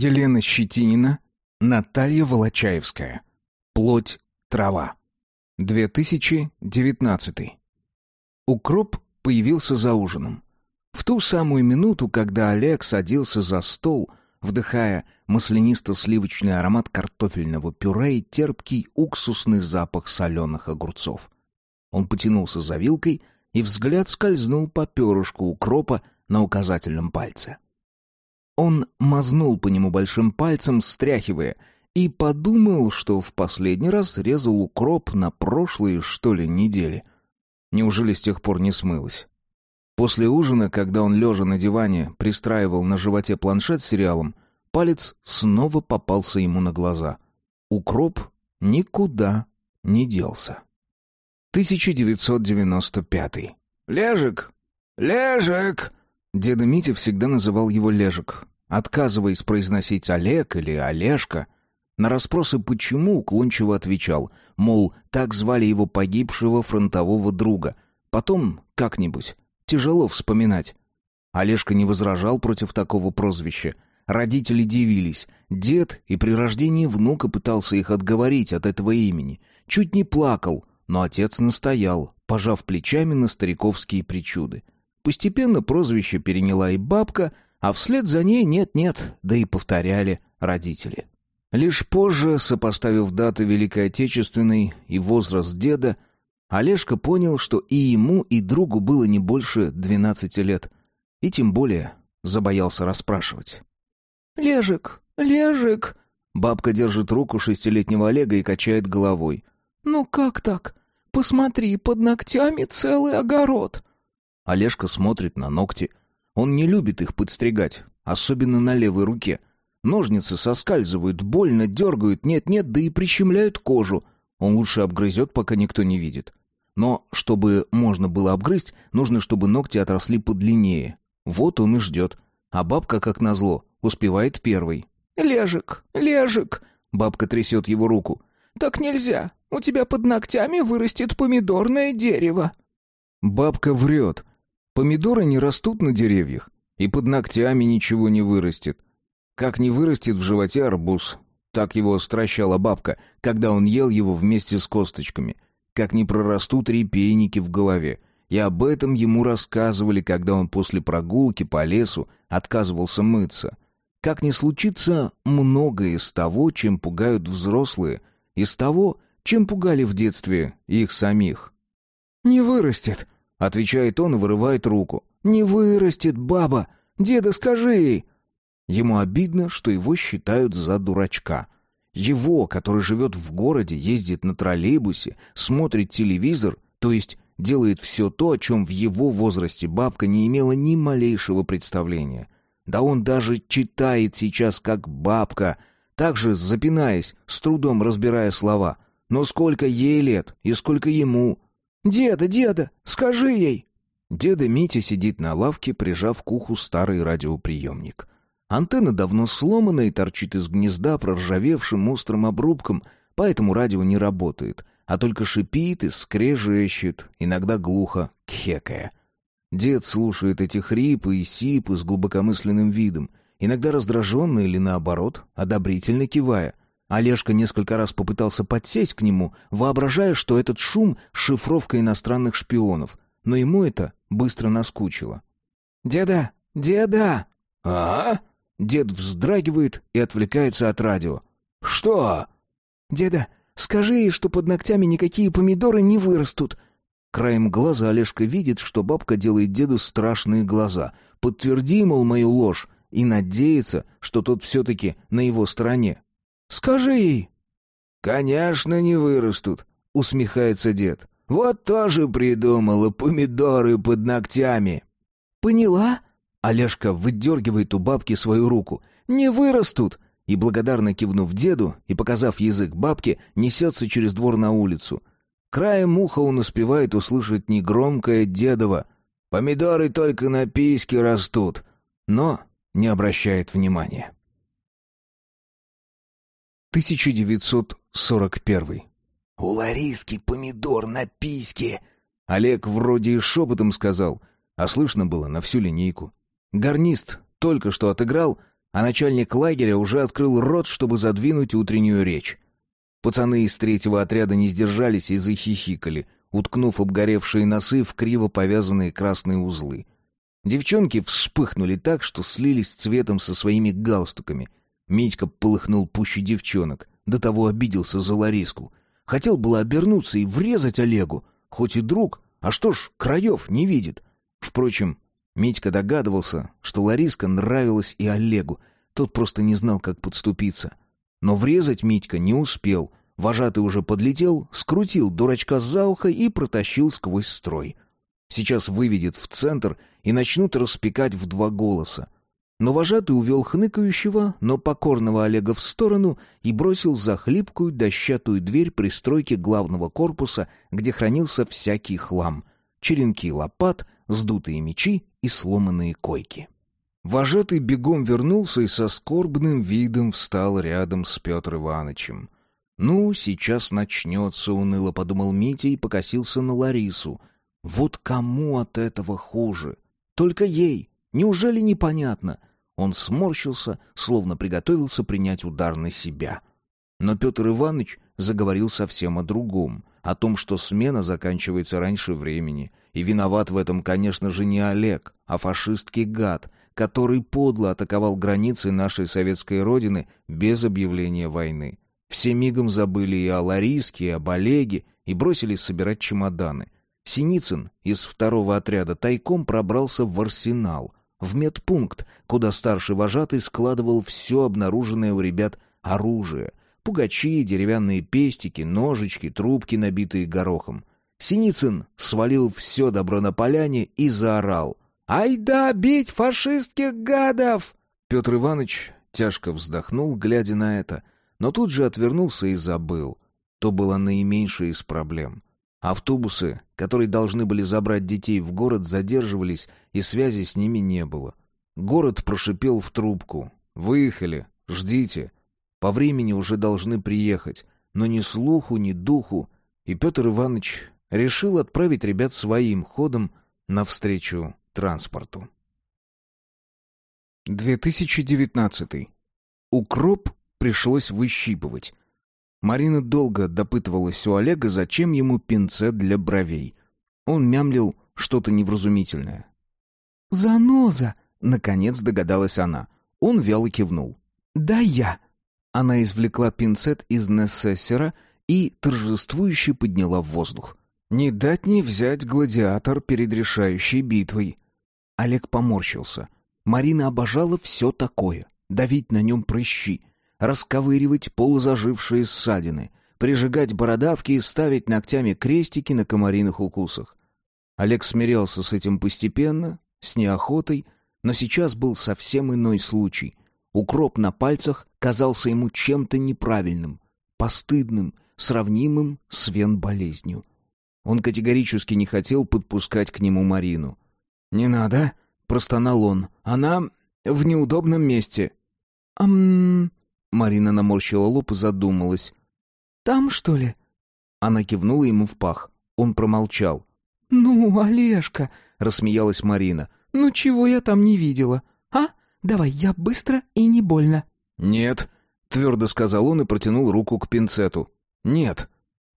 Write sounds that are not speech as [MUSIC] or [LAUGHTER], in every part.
Елена Щетинина, Наталья Волочаевская. Плоть, трава. 2019. Укроп появился за ужином. В ту самую минуту, когда Олег садился за стол, вдыхая маслянисто-сливочный аромат картофельного пюре и терпкий уксусный запах соленых огурцов. Он потянулся за вилкой, и взгляд скользнул по перышку укропа на указательном пальце. Он мазнул по нему большим пальцем, стряхивая, и подумал, что в последний раз резал укроп на прошлые, что ли, недели. Неужели с тех пор не смылось? После ужина, когда он, лежа на диване, пристраивал на животе планшет с сериалом, палец снова попался ему на глаза. Укроп никуда не делся. 1995. «Лежик! Лежик!» Деда Митя всегда называл его Лежик, отказываясь произносить Олег или Олежка. На расспросы «почему» уклончиво отвечал, мол, так звали его погибшего фронтового друга. Потом как-нибудь. Тяжело вспоминать. Олежка не возражал против такого прозвища. Родители дивились. Дед и при рождении внука пытался их отговорить от этого имени. Чуть не плакал, но отец настоял, пожав плечами на стариковские причуды. Постепенно прозвище переняла и бабка, а вслед за ней нет-нет, да и повторяли родители. Лишь позже, сопоставив даты Великой Отечественной и возраст деда, Олежка понял, что и ему, и другу было не больше двенадцати лет. И тем более забоялся расспрашивать. «Лежик, Лежик!» Бабка держит руку шестилетнего Олега и качает головой. «Ну как так? Посмотри, под ногтями целый огород!» Олежка смотрит на ногти. Он не любит их подстригать, особенно на левой руке. Ножницы соскальзывают, больно дергают, нет-нет, да и прищемляют кожу. Он лучше обгрызет, пока никто не видит. Но чтобы можно было обгрызть, нужно, чтобы ногти отросли подлиннее. Вот он и ждет. А бабка, как назло, успевает первой. «Лежик, Лежик!» Бабка трясет его руку. «Так нельзя. У тебя под ногтями вырастет помидорное дерево». Бабка врет. Помидоры не растут на деревьях, и под ногтями ничего не вырастет. Как не вырастет в животе арбуз. Так его стращала бабка, когда он ел его вместе с косточками — как не прорастут репейники в голове. И об этом ему рассказывали, когда он после прогулки по лесу отказывался мыться. Как не случится многое из того, чем пугают взрослые, из того, чем пугали в детстве их самих. «Не вырастет», — отвечает он и вырывает руку. «Не вырастет, баба! Деда, скажи ей!» Ему обидно, что его считают за дурачка — его, который живет в городе, ездит на троллейбусе, смотрит телевизор, то есть делает все то, о чем в его возрасте бабка не имела ни малейшего представления. Да он даже читает сейчас как бабка, также запинаясь, с трудом разбирая слова. Но сколько ей лет и сколько ему? «Деда, деда, скажи ей!» Деда Митя сидит на лавке, прижав к уху старый радиоприемник. Антенна давно сломана и торчит из гнезда проржавевшим острым обрубком, поэтому радио не работает, а только шипит и скрежещет, иногда глухо кхекая. Дед слушает эти хрипы и сипы с глубокомысленным видом, иногда раздраженно или наоборот, одобрительно кивая. Олежка несколько раз попытался подсесть к нему, воображая, что этот шум — шифровка иностранных шпионов, но ему это быстро наскучило. «Деда! Деда!» «А?» Дед вздрагивает и отвлекается от радио. «Что?» «Деда, скажи ей, что под ногтями никакие помидоры не вырастут». Краем глаза Олежка видит, что бабка делает деду страшные глаза. Подтверди, мол, мою ложь, и надеется, что тот все-таки на его стороне. «Скажи ей». «Конечно, не вырастут», — усмехается дед. «Вот тоже придумала помидоры под ногтями». «Поняла?» Олежка выдергивает у бабки свою руку. «Не вырастут!» И, благодарно кивнув деду и показав язык бабке, несется через двор на улицу. Краем уха он успевает услышать негромкое дедово «Помидоры только на письке растут», но не обращает внимания. 1941 «У Лариски помидор на письке!» Олег вроде и шепотом сказал, а слышно было на всю линейку. Гарнист только что отыграл, а начальник лагеря уже открыл рот, чтобы задвинуть утреннюю речь. Пацаны из третьего отряда не сдержались и захихикали, уткнув обгоревшие носы в криво повязанные красные узлы. Девчонки вспыхнули так, что слились цветом со своими галстуками. Митька полыхнул пуще девчонок, до того обиделся за Лариску. Хотел было обернуться и врезать Олегу, хоть и друг, а что ж, краев не видит. Впрочем, Митька догадывался, что Лариска нравилась и Олегу, тот просто не знал, как подступиться. Но врезать Митька не успел. Вожатый уже подлетел, скрутил дурачка за ухо и протащил сквозь строй. Сейчас выведет в центр и начнут распекать в два голоса. Но вожатый увел хныкающего, но покорного Олега в сторону и бросил за хлипкую дощатую дверь пристройки главного корпуса, где хранился всякий хлам. Черенки лопат, сдутые мечи и сломанные койки. Вожатый бегом вернулся и со скорбным видом встал рядом с Петр Ивановичем. «Ну, сейчас начнется», — уныло подумал Митя и покосился на Ларису. «Вот кому от этого хуже? Только ей. Неужели непонятно?» Он сморщился, словно приготовился принять удар на себя. Но Петр Иванович заговорил совсем о другом, о том, что смена заканчивается раньше времени, и виноват в этом, конечно же, не Олег, а фашистский гад, который подло атаковал границы нашей советской родины без объявления войны. Все мигом забыли и о Лариске, и об Олеге, и бросились собирать чемоданы. Синицын из второго отряда тайком пробрался в арсенал, в медпункт, куда старший вожатый складывал все обнаруженное у ребят оружие. Пугачи, деревянные пестики, ножички, трубки, набитые горохом. Синицын свалил все добро на поляне и заорал. «Ай да, бить фашистских гадов!» Петр Иванович тяжко вздохнул, глядя на это, но тут же отвернулся и забыл. То было наименьшее из проблем. Автобусы, которые должны были забрать детей в город, задерживались, и связи с ними не было. Город прошипел в трубку. «Выехали, ждите. По времени уже должны приехать, но ни слуху, ни духу». И Петр Иванович решил отправить ребят своим ходом навстречу транспорту. 2019. Укроп пришлось выщипывать. Марина долго допытывалась у Олега, зачем ему пинцет для бровей. Он мямлил что-то невразумительное. «Заноза!» — наконец догадалась она. Он вяло кивнул. «Да я!» Она извлекла пинцет из Несессера и торжествующе подняла в воздух. Не дать не взять гладиатор перед решающей битвой. Олег поморщился. Марина обожала все такое. Давить на нем прыщи, расковыривать полузажившие ссадины, прижигать бородавки и ставить ногтями крестики на комариных укусах. Олег смирялся с этим постепенно, с неохотой, но сейчас был совсем иной случай. Укроп на пальцах казался ему чем-то неправильным, постыдным, сравнимым с вен-болезнью. Он категорически не хотел подпускать к нему Марину. «Не надо», — простонал он. «Она в неудобном месте». «Ам...» Марина наморщила лоб и задумалась. «Там, что ли?» Она кивнула ему в пах. Он промолчал. «Ну, Олежка», — рассмеялась Марина. «Ну чего я там не видела? А? Давай, я быстро и не больно». «Нет», — твердо сказал он и протянул руку к пинцету. «Нет».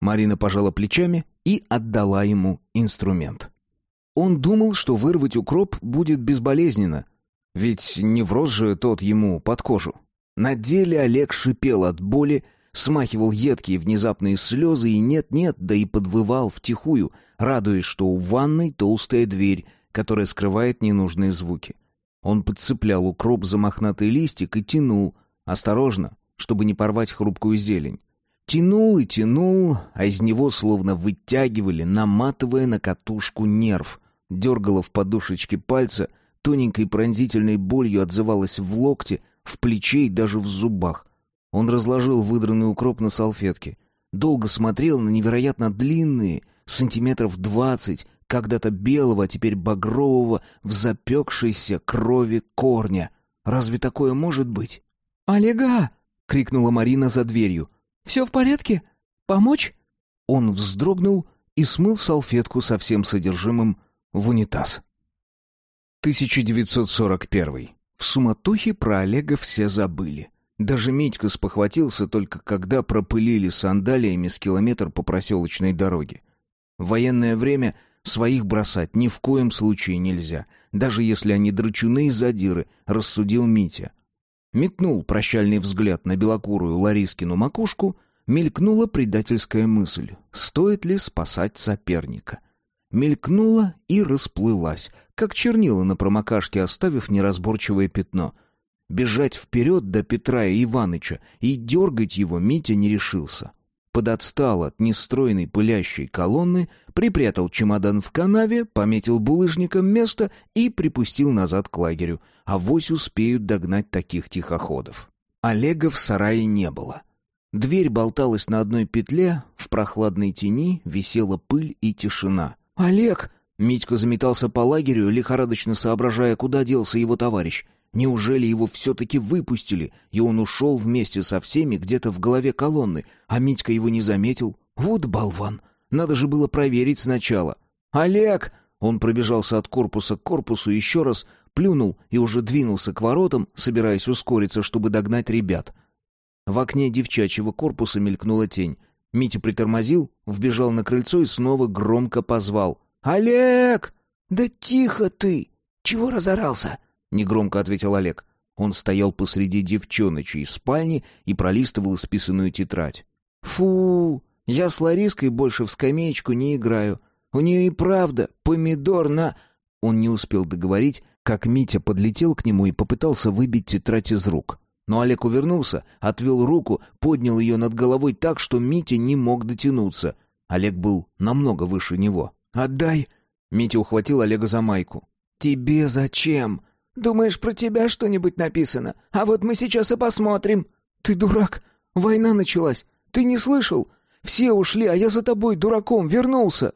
Марина пожала плечами и отдала ему инструмент. Он думал, что вырвать укроп будет безболезненно, ведь не врос же тот ему под кожу. На деле Олег шипел от боли, смахивал едкие внезапные слезы и нет-нет, да и подвывал втихую, радуясь, что у ванной толстая дверь, которая скрывает ненужные звуки. Он подцеплял укроп за мохнатый листик и тянул, осторожно, чтобы не порвать хрупкую зелень. Тянул и тянул, а из него словно вытягивали, наматывая на катушку нерв. Дергало в подушечке пальца, тоненькой пронзительной болью отзывалось в локте, в плече и даже в зубах. Он разложил выдранный укроп на салфетке. Долго смотрел на невероятно длинные, сантиметров двадцать, когда-то белого, а теперь багрового, в запекшейся крови корня. Разве такое может быть? «Олега!» — крикнула Марина за дверью. Все в порядке? Помочь?» Он вздрогнул и смыл салфетку со всем содержимым в унитаз. 1941. В суматохе про Олега все забыли. Даже Митька спохватился только когда пропылили сандалиями с километр по проселочной дороге. В военное время своих бросать ни в коем случае нельзя, даже если они драчуны и задиры, рассудил Митя. Метнул прощальный взгляд на белокурую Ларискину макушку, мелькнула предательская мысль, стоит ли спасать соперника. Мелькнула и расплылась, как чернила на промокашке, оставив неразборчивое пятно. Бежать вперед до Петра и Иваныча и дергать его Митя не решился. Подотстал от нестроенной пылящей колонны, припрятал чемодан в канаве, пометил булыжником место и припустил назад к лагерю. А вось успеют догнать таких тихоходов. Олега в сарае не было. Дверь болталась на одной петле, в прохладной тени висела пыль и тишина. «Олег!» Митька заметался по лагерю, лихорадочно соображая, куда делся его товарищ. Неужели его все-таки выпустили, и он ушел вместе со всеми где-то в голове колонны, а Митька его не заметил? Вот болван! Надо же было проверить сначала. «Олег!» Он пробежался от корпуса к корпусу еще раз, плюнул и уже двинулся к воротам, собираясь ускориться, чтобы догнать ребят. В окне девчачьего корпуса мелькнула тень. Митя притормозил, вбежал на крыльцо и снова громко позвал. «Олег!» «Да тихо ты! Чего разорался?» — негромко ответил Олег. Он стоял посреди девчоночей спальни и пролистывал исписанную тетрадь. «Фу! Я с Лариской больше в скамеечку не играю. У нее и правда помидор на...» Он не успел договорить, как Митя подлетел к нему и попытался выбить тетрадь из рук. Но Олег увернулся, отвел руку, поднял ее над головой так, что Митя не мог дотянуться. Олег был намного выше него. «Отдай!» Митя ухватил Олега за майку. «Тебе зачем?» «Думаешь, про тебя что-нибудь написано? А вот мы сейчас и посмотрим». «Ты дурак! Война началась! Ты не слышал? Все ушли, а я за тобой, дураком, вернулся!»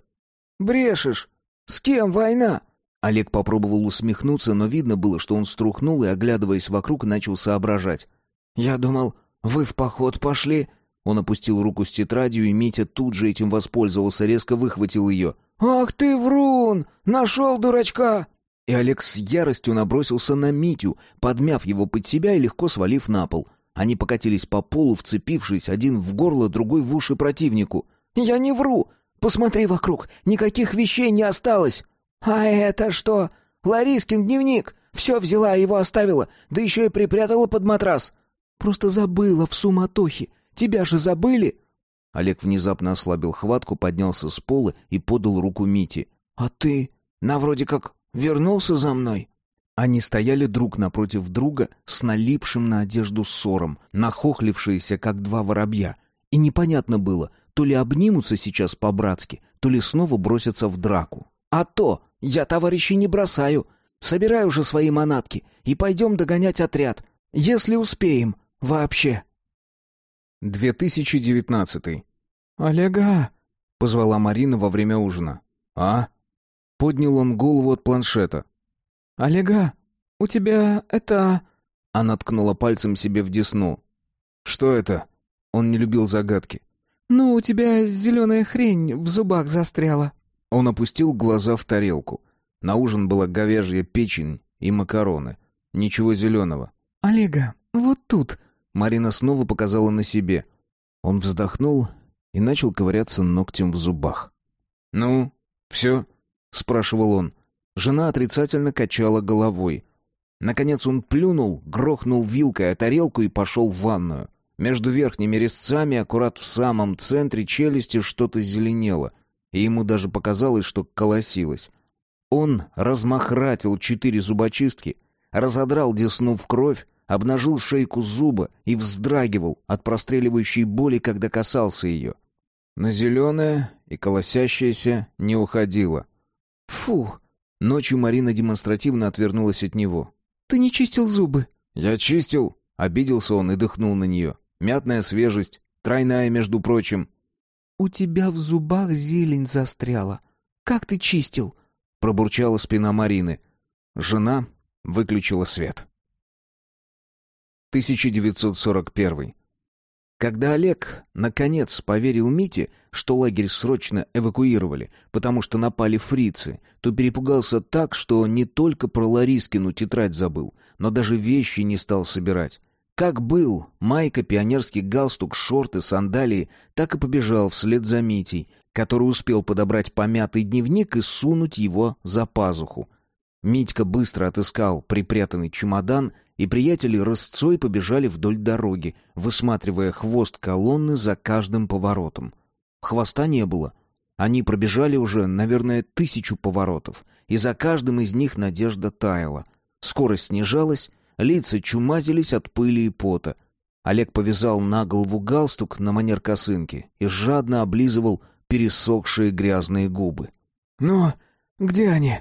«Брешешь! С кем война?» Олег попробовал усмехнуться, но видно было, что он струхнул и, оглядываясь вокруг, начал соображать. «Я думал, вы в поход пошли?» Он опустил руку с тетрадью, и Митя тут же этим воспользовался, резко выхватил ее. «Ах ты, врун! Нашел дурачка!» И Олег с яростью набросился на Митю, подмяв его под себя и легко свалив на пол. Они покатились по полу, вцепившись один в горло, другой в уши противнику. «Я не вру! Посмотри вокруг, никаких вещей не осталось!» «А это что? Ларискин дневник! Все взяла, его оставила, да еще и припрятала под матрас!» «Просто забыла в суматохе! Тебя же забыли!» Олег внезапно ослабил хватку, поднялся с пола и подал руку Мите. «А ты? На вроде как вернулся за мной?» Они стояли друг напротив друга с налипшим на одежду ссором, нахохлившиеся, как два воробья. И непонятно было, то ли обнимутся сейчас по-братски, то ли снова бросятся в драку. «А то! Я товарищей не бросаю! Собирай уже свои манатки и пойдем догонять отряд, если успеем вообще!» 2019. «Олега!» — позвала Марина во время ужина. «А?» Поднял он голову от планшета. «Олега, у тебя это...» Она ткнула пальцем себе в десну. «Что это?» Он не любил загадки. «Ну, у тебя зеленая хрень в зубах застряла». Он опустил глаза в тарелку. На ужин была говяжья печень и макароны. Ничего зеленого. «Олега, вот тут...» Марина снова показала на себе. Он вздохнул и начал ковыряться ногтем в зубах. «Ну, все?» — спрашивал он. Жена отрицательно качала головой. Наконец он плюнул, грохнул вилкой о тарелку и пошел в ванную. Между верхними резцами, аккурат в самом центре челюсти, что-то зеленело, и ему даже показалось, что колосилось. Он размахратил четыре зубочистки, разодрал десну в кровь, обнажил шейку зуба и вздрагивал от простреливающей боли, когда касался ее. На зеленое и колосящееся не уходило. «Фу!» Ночью Марина демонстративно отвернулась от него. «Ты не чистил зубы?» «Я чистил!» Обиделся он и дыхнул на нее. Мятная свежесть, тройная, между прочим. «У тебя в зубах зелень застряла. Как ты чистил?» Пробурчала спина Марины. Жена выключила свет. 1941. Когда Олег, наконец, поверил Мите, что лагерь срочно эвакуировали, потому что напали фрицы, то перепугался так, что не только про Ларискину тетрадь забыл, но даже вещи не стал собирать. Как был, майка, пионерский галстук, шорты, сандалии, так и побежал вслед за Митей, который успел подобрать помятый дневник и сунуть его за пазуху. Митька быстро отыскал припрятанный чемодан и приятели рысцой побежали вдоль дороги, высматривая хвост колонны за каждым поворотом. Хвоста не было. Они пробежали уже, наверное, тысячу поворотов, и за каждым из них надежда таяла. Скорость снижалась, лица чумазились от пыли и пота. Олег повязал на голову галстук на манер косынки и жадно облизывал пересохшие грязные губы. «Ну, где они?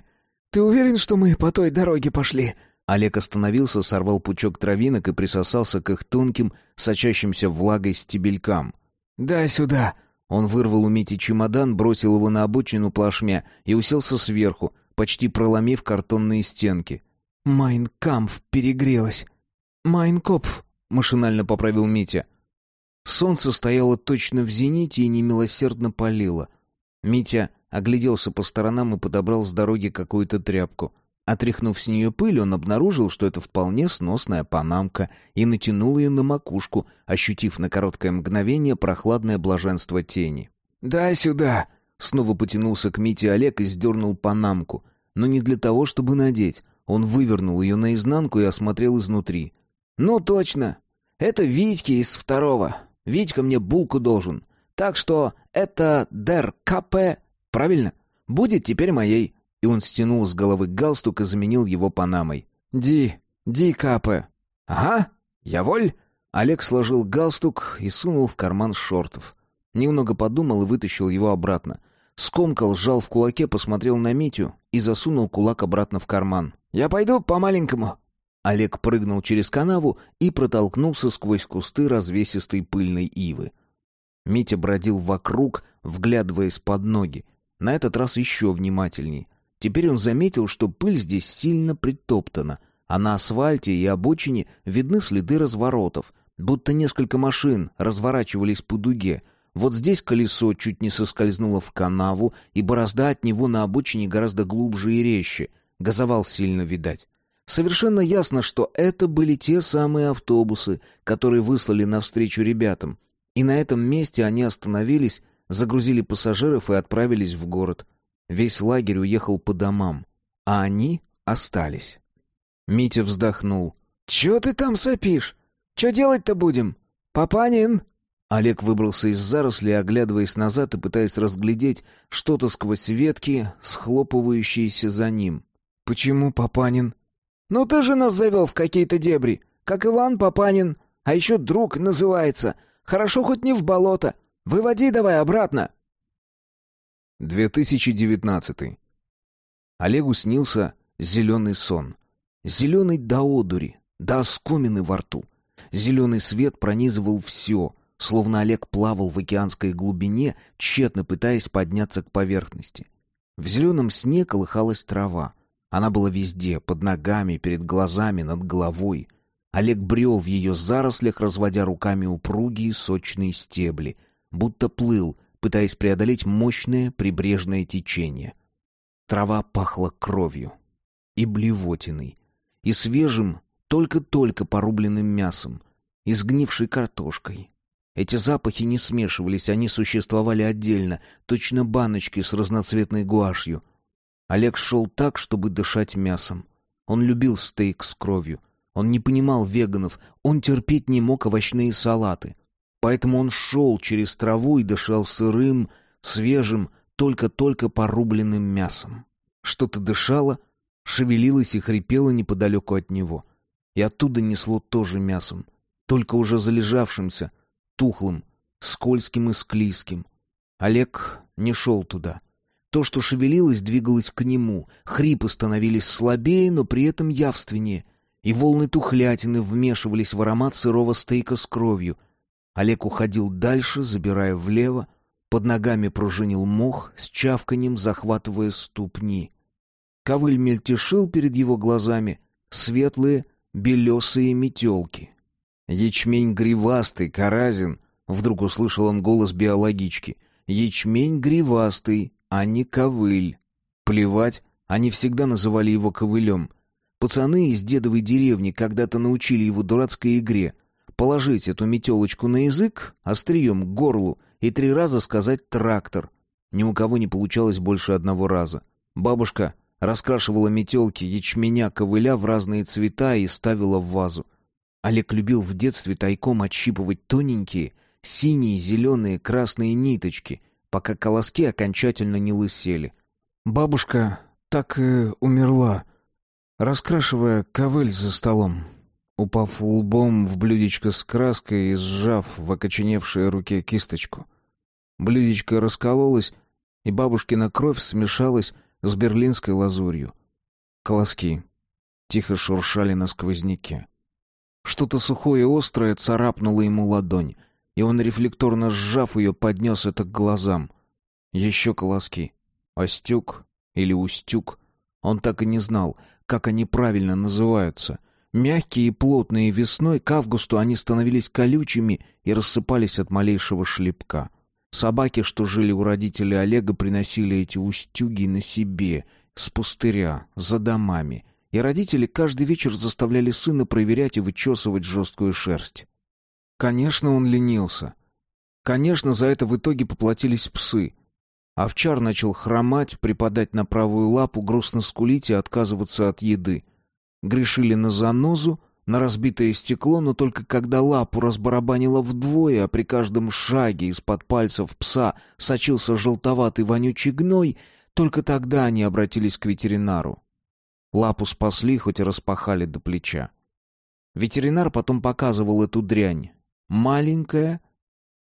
Ты уверен, что мы по той дороге пошли?» Олег остановился, сорвал пучок травинок и присосался к их тонким, сочащимся влагой стебелькам. «Дай сюда!» Он вырвал у Мити чемодан, бросил его на обочину плашмя и уселся сверху, почти проломив картонные стенки. «Mein Kampf перегрелась!» «Mein Kopf!» — машинально поправил Митя. Солнце стояло точно в зените и немилосердно палило. Митя огляделся по сторонам и подобрал с дороги какую-то тряпку — Отряхнув с нее пыль, он обнаружил, что это вполне сносная панамка, и натянул ее на макушку, ощутив на короткое мгновение прохладное блаженство тени. «Дай сюда!» Снова потянулся к Мите Олег и сдернул панамку. Но не для того, чтобы надеть. Он вывернул ее наизнанку и осмотрел изнутри. «Ну точно! Это Витьки из второго. Витька мне булку должен. Так что это Дер КП, правильно? Будет теперь моей и он стянул с головы галстук и заменил его панамой. «Ди, ди капе». «Ага, я воль». Олег сложил галстук и сунул в карман шортов. Немного подумал и вытащил его обратно. Скомкал, сжал в кулаке, посмотрел на Митю и засунул кулак обратно в карман. «Я пойду по-маленькому». Олег прыгнул через канаву и протолкнулся сквозь кусты развесистой пыльной ивы. Митя бродил вокруг, вглядываясь под ноги. На этот раз еще внимательней. Теперь он заметил, что пыль здесь сильно притоптана, а на асфальте и обочине видны следы разворотов, будто несколько машин разворачивались по дуге. Вот здесь колесо чуть не соскользнуло в канаву, и борозда от него на обочине гораздо глубже и резче. Газовал сильно, видать. Совершенно ясно, что это были те самые автобусы, которые выслали навстречу ребятам. И на этом месте они остановились, загрузили пассажиров и отправились в город. Весь лагерь уехал по домам, а они остались. Митя вздохнул. «Чё ты там сопишь? Чё делать-то будем? Папанин?» Олег выбрался из зарослей, оглядываясь назад и пытаясь разглядеть что-то сквозь ветки, схлопывающиеся за ним. «Почему Папанин?» «Ну ты же нас завел в какие-то дебри, как Иван Папанин, а еще друг называется. Хорошо хоть не в болото. Выводи давай обратно». 2019. Олегу снился зеленый сон. Зеленый до одури, до оскомины во рту. Зеленый свет пронизывал все, словно Олег плавал в океанской глубине, тщетно пытаясь подняться к поверхности. В зеленом сне колыхалась трава. Она была везде, под ногами, перед глазами, над головой. Олег брел в ее зарослях, разводя руками упругие сочные стебли, будто плыл пытаясь преодолеть мощное прибрежное течение. Трава пахла кровью и блевотиной, и свежим, только-только порубленным мясом, и сгнившей картошкой. Эти запахи не смешивались, они существовали отдельно, точно баночки с разноцветной гуашью. Олег шел так, чтобы дышать мясом. Он любил стейк с кровью. Он не понимал веганов, он терпеть не мог овощные салаты. Поэтому он шел через траву и дышал сырым, свежим, только-только порубленным мясом. Что-то дышало, шевелилось и хрипело неподалеку от него. И оттуда несло тоже мясом, только уже залежавшимся, тухлым, скользким и склизким. Олег не шел туда. То, что шевелилось, двигалось к нему. Хрипы становились слабее, но при этом явственнее. И волны тухлятины вмешивались в аромат сырого стейка с кровью — Олег уходил дальше, забирая влево, под ногами пружинил мох, с чавканем захватывая ступни. Ковыль мельтешил перед его глазами, светлые, белесые метелки. Ячмень гривастый, каразин, Вдруг услышал он голос биологички. Ячмень гривастый, а не ковыль. Плевать, они всегда называли его ковылем. Пацаны из дедовой деревни когда-то научили его дурацкой игре. Положить эту метелочку на язык, острием к горлу, и три раза сказать «трактор». Ни у кого не получалось больше одного раза. Бабушка раскрашивала метелки ячменя ковыля в разные цвета и ставила в вазу. Олег любил в детстве тайком отщипывать тоненькие, синие, зеленые, красные ниточки, пока колоски окончательно не лысели. Бабушка так и умерла, раскрашивая ковыль за столом, упав лбом в блюдечко с краской и сжав в окоченевшей руке кисточку. Блюдечко раскололось, и бабушкина кровь смешалась с берлинской лазурью. Колоски тихо шуршали на сквозняке. Что-то сухое и острое царапнуло ему ладонь, и он, рефлекторно сжав ее, поднес это к глазам. Еще колоски. Остюк или устюк. Он так и не знал, как они правильно называются. Мягкие и плотные весной, к августу они становились колючими и рассыпались от малейшего шлепка. Собаки, что жили у родителей Олега, приносили эти устюги на себе, с пустыря, за домами. И родители каждый вечер заставляли сына проверять и вычесывать жесткую шерсть. Конечно, он ленился. Конечно, за это в итоге поплатились псы. Овчар начал хромать, припадать на правую лапу, грустно скулить и отказываться от еды. Грешили на занозу, на разбитое стекло, но только когда лапу разбарабанило вдвое, а при каждом шаге из-под пальцев пса сочился желтоватый вонючий гной, только тогда они обратились к ветеринару. Лапу спасли, хоть и распахали до плеча. Ветеринар потом показывал эту дрянь. Маленькая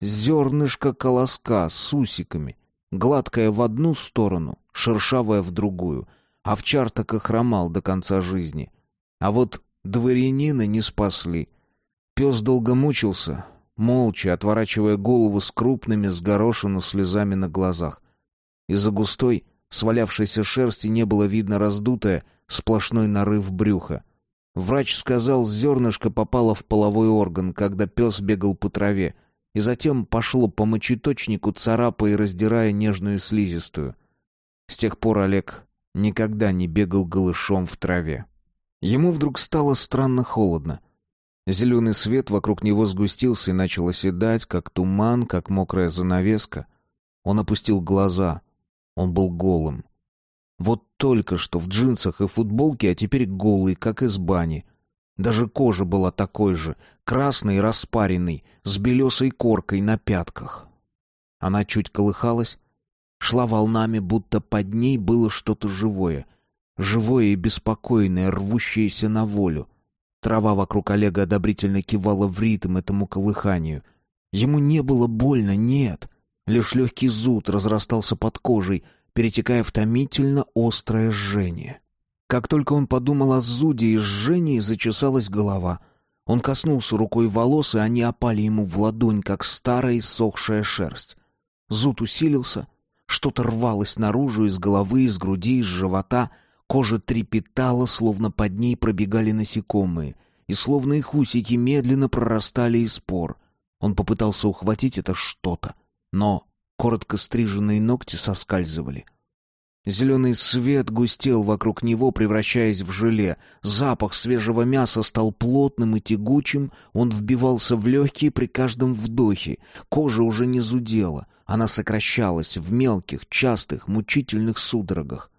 зернышко колоска с усиками, гладкая в одну сторону, шершавая в другую. Овчар так и хромал до конца жизни. А вот Дворянина не спасли. Пес долго мучился, молча отворачивая голову с крупными с горошину слезами на глазах. Из-за густой, свалявшейся шерсти не было видно раздутое, сплошной нарыв брюха. Врач сказал, зернышко попало в половой орган, когда пес бегал по траве, и затем пошло по мочеточнику, царапая и раздирая нежную слизистую. С тех пор Олег никогда не бегал голышом в траве. Ему вдруг стало странно холодно. Зеленый свет вокруг него сгустился и начал оседать, как туман, как мокрая занавеска. Он опустил глаза. Он был голым. Вот только что в джинсах и футболке, а теперь голый, как из бани. Даже кожа была такой же, красной и распаренной, с белесой коркой на пятках. Она чуть колыхалась, шла волнами, будто под ней было что-то живое — живое и беспокойное, рвущееся на волю. Трава вокруг Олега одобрительно кивала в ритм этому колыханию. Ему не было больно, нет. Лишь легкий зуд разрастался под кожей, перетекая в томительно острое жжение. Как только он подумал о зуде и жжении, зачесалась голова. Он коснулся рукой волос, и они опали ему в ладонь, как старая иссохшая шерсть. Зуд усилился, что-то рвалось наружу из головы, из груди, из живота — Кожа трепетала, словно под ней пробегали насекомые, и словно их усики медленно прорастали из пор. Он попытался ухватить это что-то, но коротко стриженные ногти соскальзывали. Зеленый свет густел вокруг него, превращаясь в желе. Запах свежего мяса стал плотным и тягучим, он вбивался в легкие при каждом вдохе. Кожа уже не зудела, она сокращалась в мелких, частых, мучительных судорогах.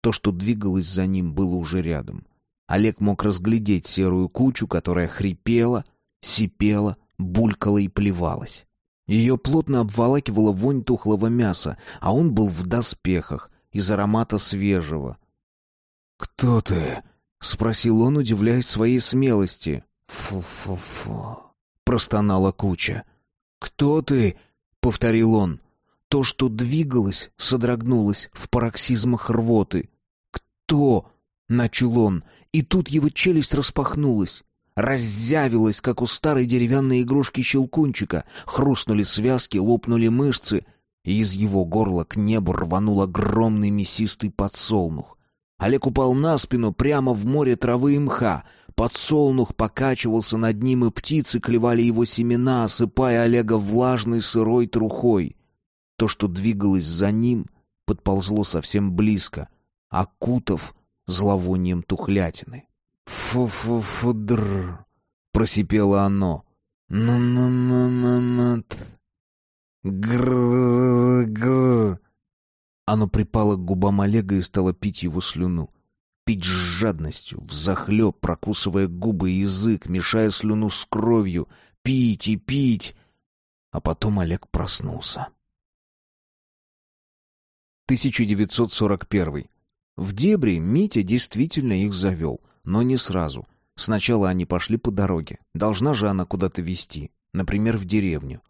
То, что двигалось за ним, было уже рядом. Олег мог разглядеть серую кучу, которая хрипела, сипела, булькала и плевалась. Ее плотно обволакивала вонь тухлого мяса, а он был в доспехах, из аромата свежего. «Кто ты?» — спросил он, удивляясь своей смелости. «Фу-фу-фу», — простонала куча. «Кто ты?» — повторил он. То, что двигалось, содрогнулось в пароксизмах рвоты. «Кто?» — начал он, и тут его челюсть распахнулась. Раззявилась, как у старой деревянной игрушки щелкунчика. Хрустнули связки, лопнули мышцы, и из его горла к небу рванул огромный мясистый подсолнух. Олег упал на спину прямо в море травы и мха. Подсолнух покачивался над ним, и птицы клевали его семена, осыпая Олега влажной сырой трухой. То, что двигалось за ним, подползло совсем близко, окутав зловонием тухлятины. «Фу-фу-фу-др!» — просипело оно. «Ну-ну-ну-ну-ну-т!» «Грррррр!» Оно припало к губам Олега и стало пить его слюну. Пить с жадностью, взахлеб, прокусывая губы и язык, мешая слюну с кровью. Пить и пить. А потом Олег проснулся. 1941. В дебри Митя действительно их завел, но не сразу. Сначала они пошли по дороге. Должна же она куда-то вести, например, в деревню.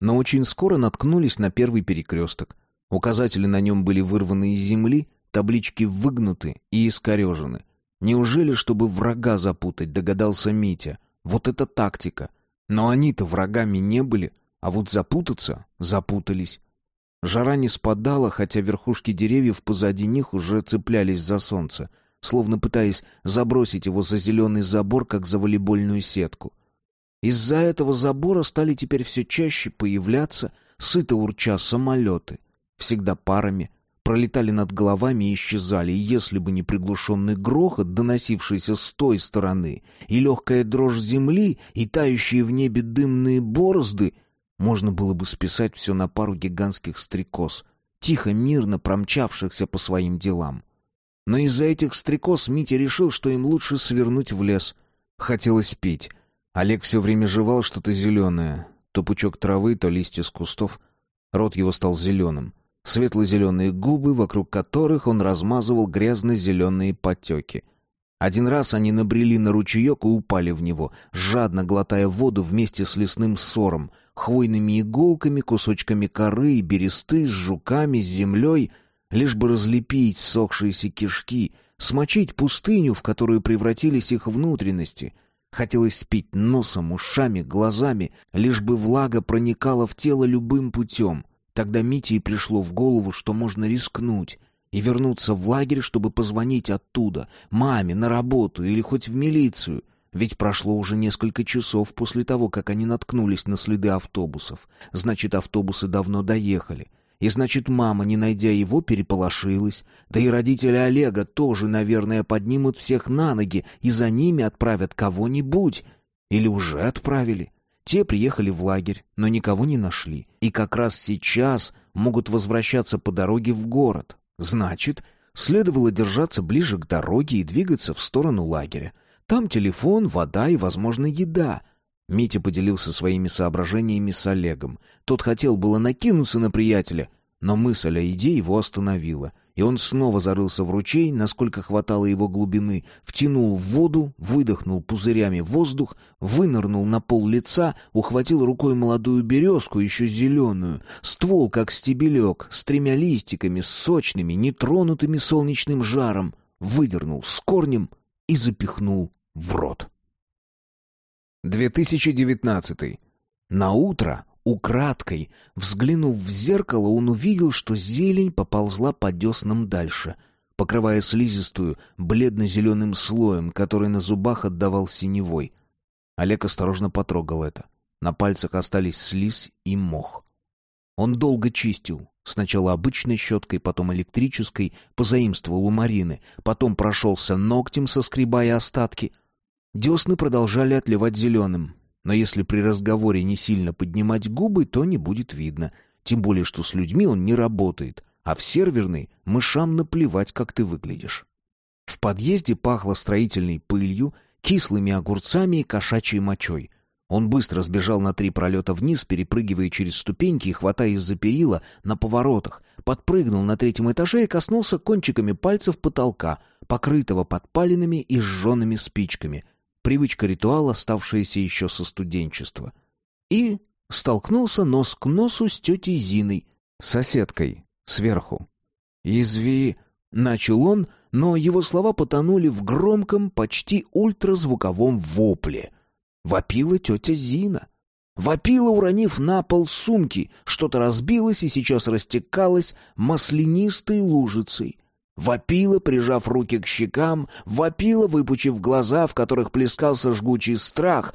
Но очень скоро наткнулись на первый перекресток. Указатели на нем были вырваны из земли, таблички выгнуты и искорежены. Неужели, чтобы врага запутать, догадался Митя? Вот это тактика. Но они-то врагами не были, а вот запутаться запутались. Жара не спадала, хотя верхушки деревьев позади них уже цеплялись за солнце, словно пытаясь забросить его за зеленый забор, как за волейбольную сетку. Из-за этого забора стали теперь все чаще появляться, сыто урча, самолеты — всегда парами, пролетали над головами и исчезали, если бы не приглушенный грохот, доносившийся с той стороны, и легкая дрожь земли, и тающие в небе дымные борозды, можно было бы списать все на пару гигантских стрекоз, тихо, мирно промчавшихся по своим делам. Но из-за этих стрекоз Митя решил, что им лучше свернуть в лес. Хотелось пить. Олег все время жевал что-то зеленое, то пучок травы, то листья с кустов. Рот его стал зеленым светло-зеленые губы, вокруг которых он размазывал грязно-зеленые потеки. Один раз они набрели на ручеек и упали в него, жадно глотая воду вместе с лесным ссором, хвойными иголками, кусочками коры и бересты, с жуками, с землей, лишь бы разлепить сохшиеся кишки, смочить пустыню, в которую превратились их внутренности. Хотелось спить носом, ушами, глазами, лишь бы влага проникала в тело любым путем. Тогда Мите и пришло в голову, что можно рискнуть и вернуться в лагерь, чтобы позвонить оттуда, маме, на работу или хоть в милицию. Ведь прошло уже несколько часов после того, как они наткнулись на следы автобусов. Значит, автобусы давно доехали. И значит, мама, не найдя его, переполошилась. Да и родители Олега тоже, наверное, поднимут всех на ноги и за ними отправят кого-нибудь. Или уже отправили. Те приехали в лагерь, но никого не нашли. И как раз сейчас могут возвращаться по дороге в город. Значит, следовало держаться ближе к дороге и двигаться в сторону лагеря. Там телефон, вода и, возможно, еда. Митя поделился своими соображениями с Олегом. Тот хотел было накинуться на приятеля, но мысль о еде его остановила — и он снова зарылся в ручей, насколько хватало его глубины, втянул в воду, выдохнул пузырями воздух, вынырнул на пол лица, ухватил рукой молодую березку, еще зеленую, ствол, как стебелек, с тремя листиками, сочными, нетронутыми солнечным жаром, выдернул с корнем и запихнул в рот. 2019. На утро Украдкой, взглянув в зеркало, он увидел, что зелень поползла по деснам дальше, покрывая слизистую бледно-зеленым слоем, который на зубах отдавал синевой. Олег осторожно потрогал это. На пальцах остались слиз и мох. Он долго чистил, сначала обычной щеткой, потом электрической, позаимствовал у Марины, потом прошелся ногтем, соскребая остатки. Десны продолжали отливать зеленым, но если при разговоре не сильно поднимать губы, то не будет видно. Тем более, что с людьми он не работает, а в серверной мышам наплевать, как ты выглядишь. В подъезде пахло строительной пылью, кислыми огурцами и кошачьей мочой. Он быстро сбежал на три пролета вниз, перепрыгивая через ступеньки и хватая из-за перила на поворотах, подпрыгнул на третьем этаже и коснулся кончиками пальцев потолка, покрытого подпаленными и сжженными спичками — привычка ритуала, оставшаяся еще со студенчества. И столкнулся нос к носу с тетей Зиной, соседкой, сверху. «Изви...» — начал он, но его слова потонули в громком, почти ультразвуковом вопле. Вопила тетя Зина. Вопила, уронив на пол сумки. Что-то разбилось и сейчас растекалось маслянистой лужицей. Вопила, прижав руки к щекам, вопила, выпучив глаза, в которых плескался жгучий страх.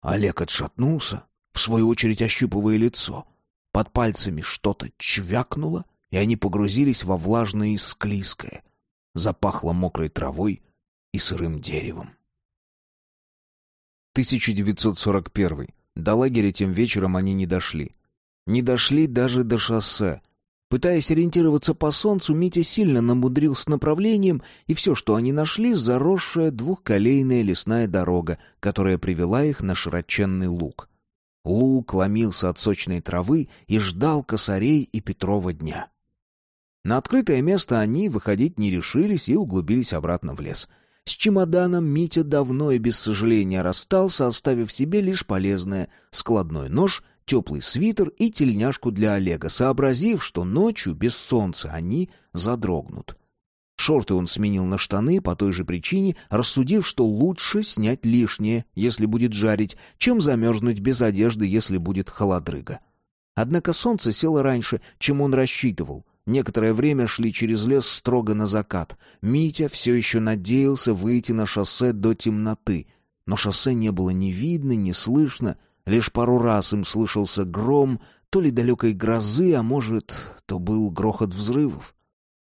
Олег отшатнулся, в свою очередь ощупывая лицо. Под пальцами что-то чвякнуло, и они погрузились во влажное и склизкое. Запахло мокрой травой и сырым деревом. 1941. До лагеря тем вечером они не дошли. Не дошли даже до шоссе. Пытаясь ориентироваться по солнцу, Митя сильно намудрил с направлением, и все, что они нашли, заросшая двухколейная лесная дорога, которая привела их на широченный луг. Луг ломился от сочной травы и ждал косарей и Петрова дня. На открытое место они выходить не решились и углубились обратно в лес — с чемоданом Митя давно и без сожаления расстался, оставив себе лишь полезное — складной нож, теплый свитер и тельняшку для Олега, сообразив, что ночью без солнца они задрогнут. Шорты он сменил на штаны по той же причине, рассудив, что лучше снять лишнее, если будет жарить, чем замерзнуть без одежды, если будет холодрыга. Однако солнце село раньше, чем он рассчитывал — Некоторое время шли через лес строго на закат. Митя все еще надеялся выйти на шоссе до темноты. Но шоссе не было ни видно, ни слышно. Лишь пару раз им слышался гром, то ли далекой грозы, а может, то был грохот взрывов.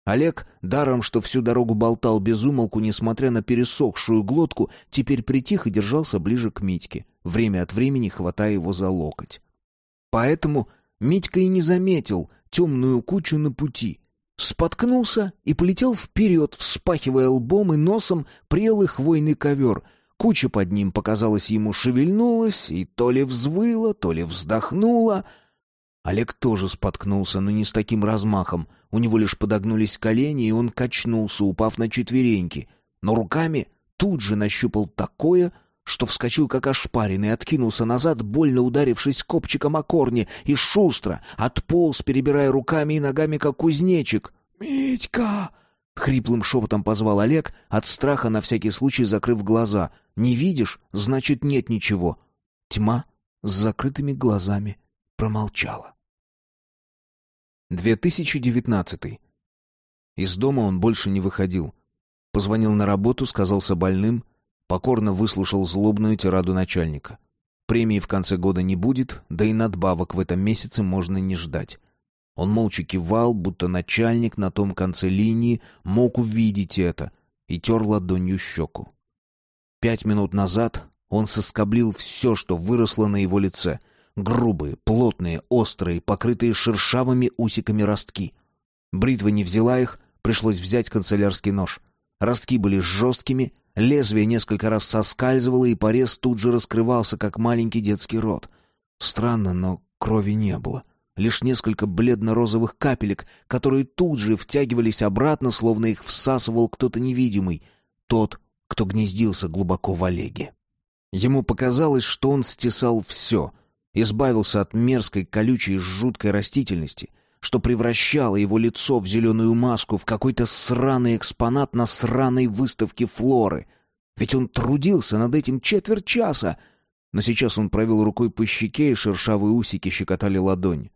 Олег, даром что всю дорогу болтал без умолку, несмотря на пересохшую глотку, теперь притих и держался ближе к Митьке, время от времени хватая его за локоть. Поэтому Митька и не заметил — темную кучу на пути. Споткнулся и полетел вперед, вспахивая лбом и носом прелый хвойный ковер. Куча под ним, показалось ему, шевельнулась и то ли взвыла, то ли вздохнула. Олег тоже споткнулся, но не с таким размахом. У него лишь подогнулись колени, и он качнулся, упав на четвереньки. Но руками тут же нащупал такое, что вскочил как ошпаренный, откинулся назад, больно ударившись копчиком о корни, и шустро отполз, перебирая руками и ногами, как кузнечик. «Митька!» — хриплым шепотом позвал Олег, от страха на всякий случай закрыв глаза. «Не видишь? Значит, нет ничего». Тьма с закрытыми глазами промолчала. 2019. Из дома он больше не выходил. Позвонил на работу, сказался больным, Покорно выслушал злобную тираду начальника. Премии в конце года не будет, да и надбавок в этом месяце можно не ждать. Он молча кивал, будто начальник на том конце линии мог увидеть это, и тер ладонью щеку. Пять минут назад он соскоблил все, что выросло на его лице. Грубые, плотные, острые, покрытые шершавыми усиками ростки. Бритва не взяла их, пришлось взять канцелярский нож. Ростки были жесткими, Лезвие несколько раз соскальзывало, и порез тут же раскрывался, как маленький детский рот. Странно, но крови не было. Лишь несколько бледно-розовых капелек, которые тут же втягивались обратно, словно их всасывал кто-то невидимый. Тот, кто гнездился глубоко в Олеге. Ему показалось, что он стесал все, избавился от мерзкой, колючей, жуткой растительности — что превращало его лицо в зеленую маску, в какой-то сраный экспонат на сраной выставке флоры. Ведь он трудился над этим четверть часа. Но сейчас он провел рукой по щеке, и шершавые усики щекотали ладонь.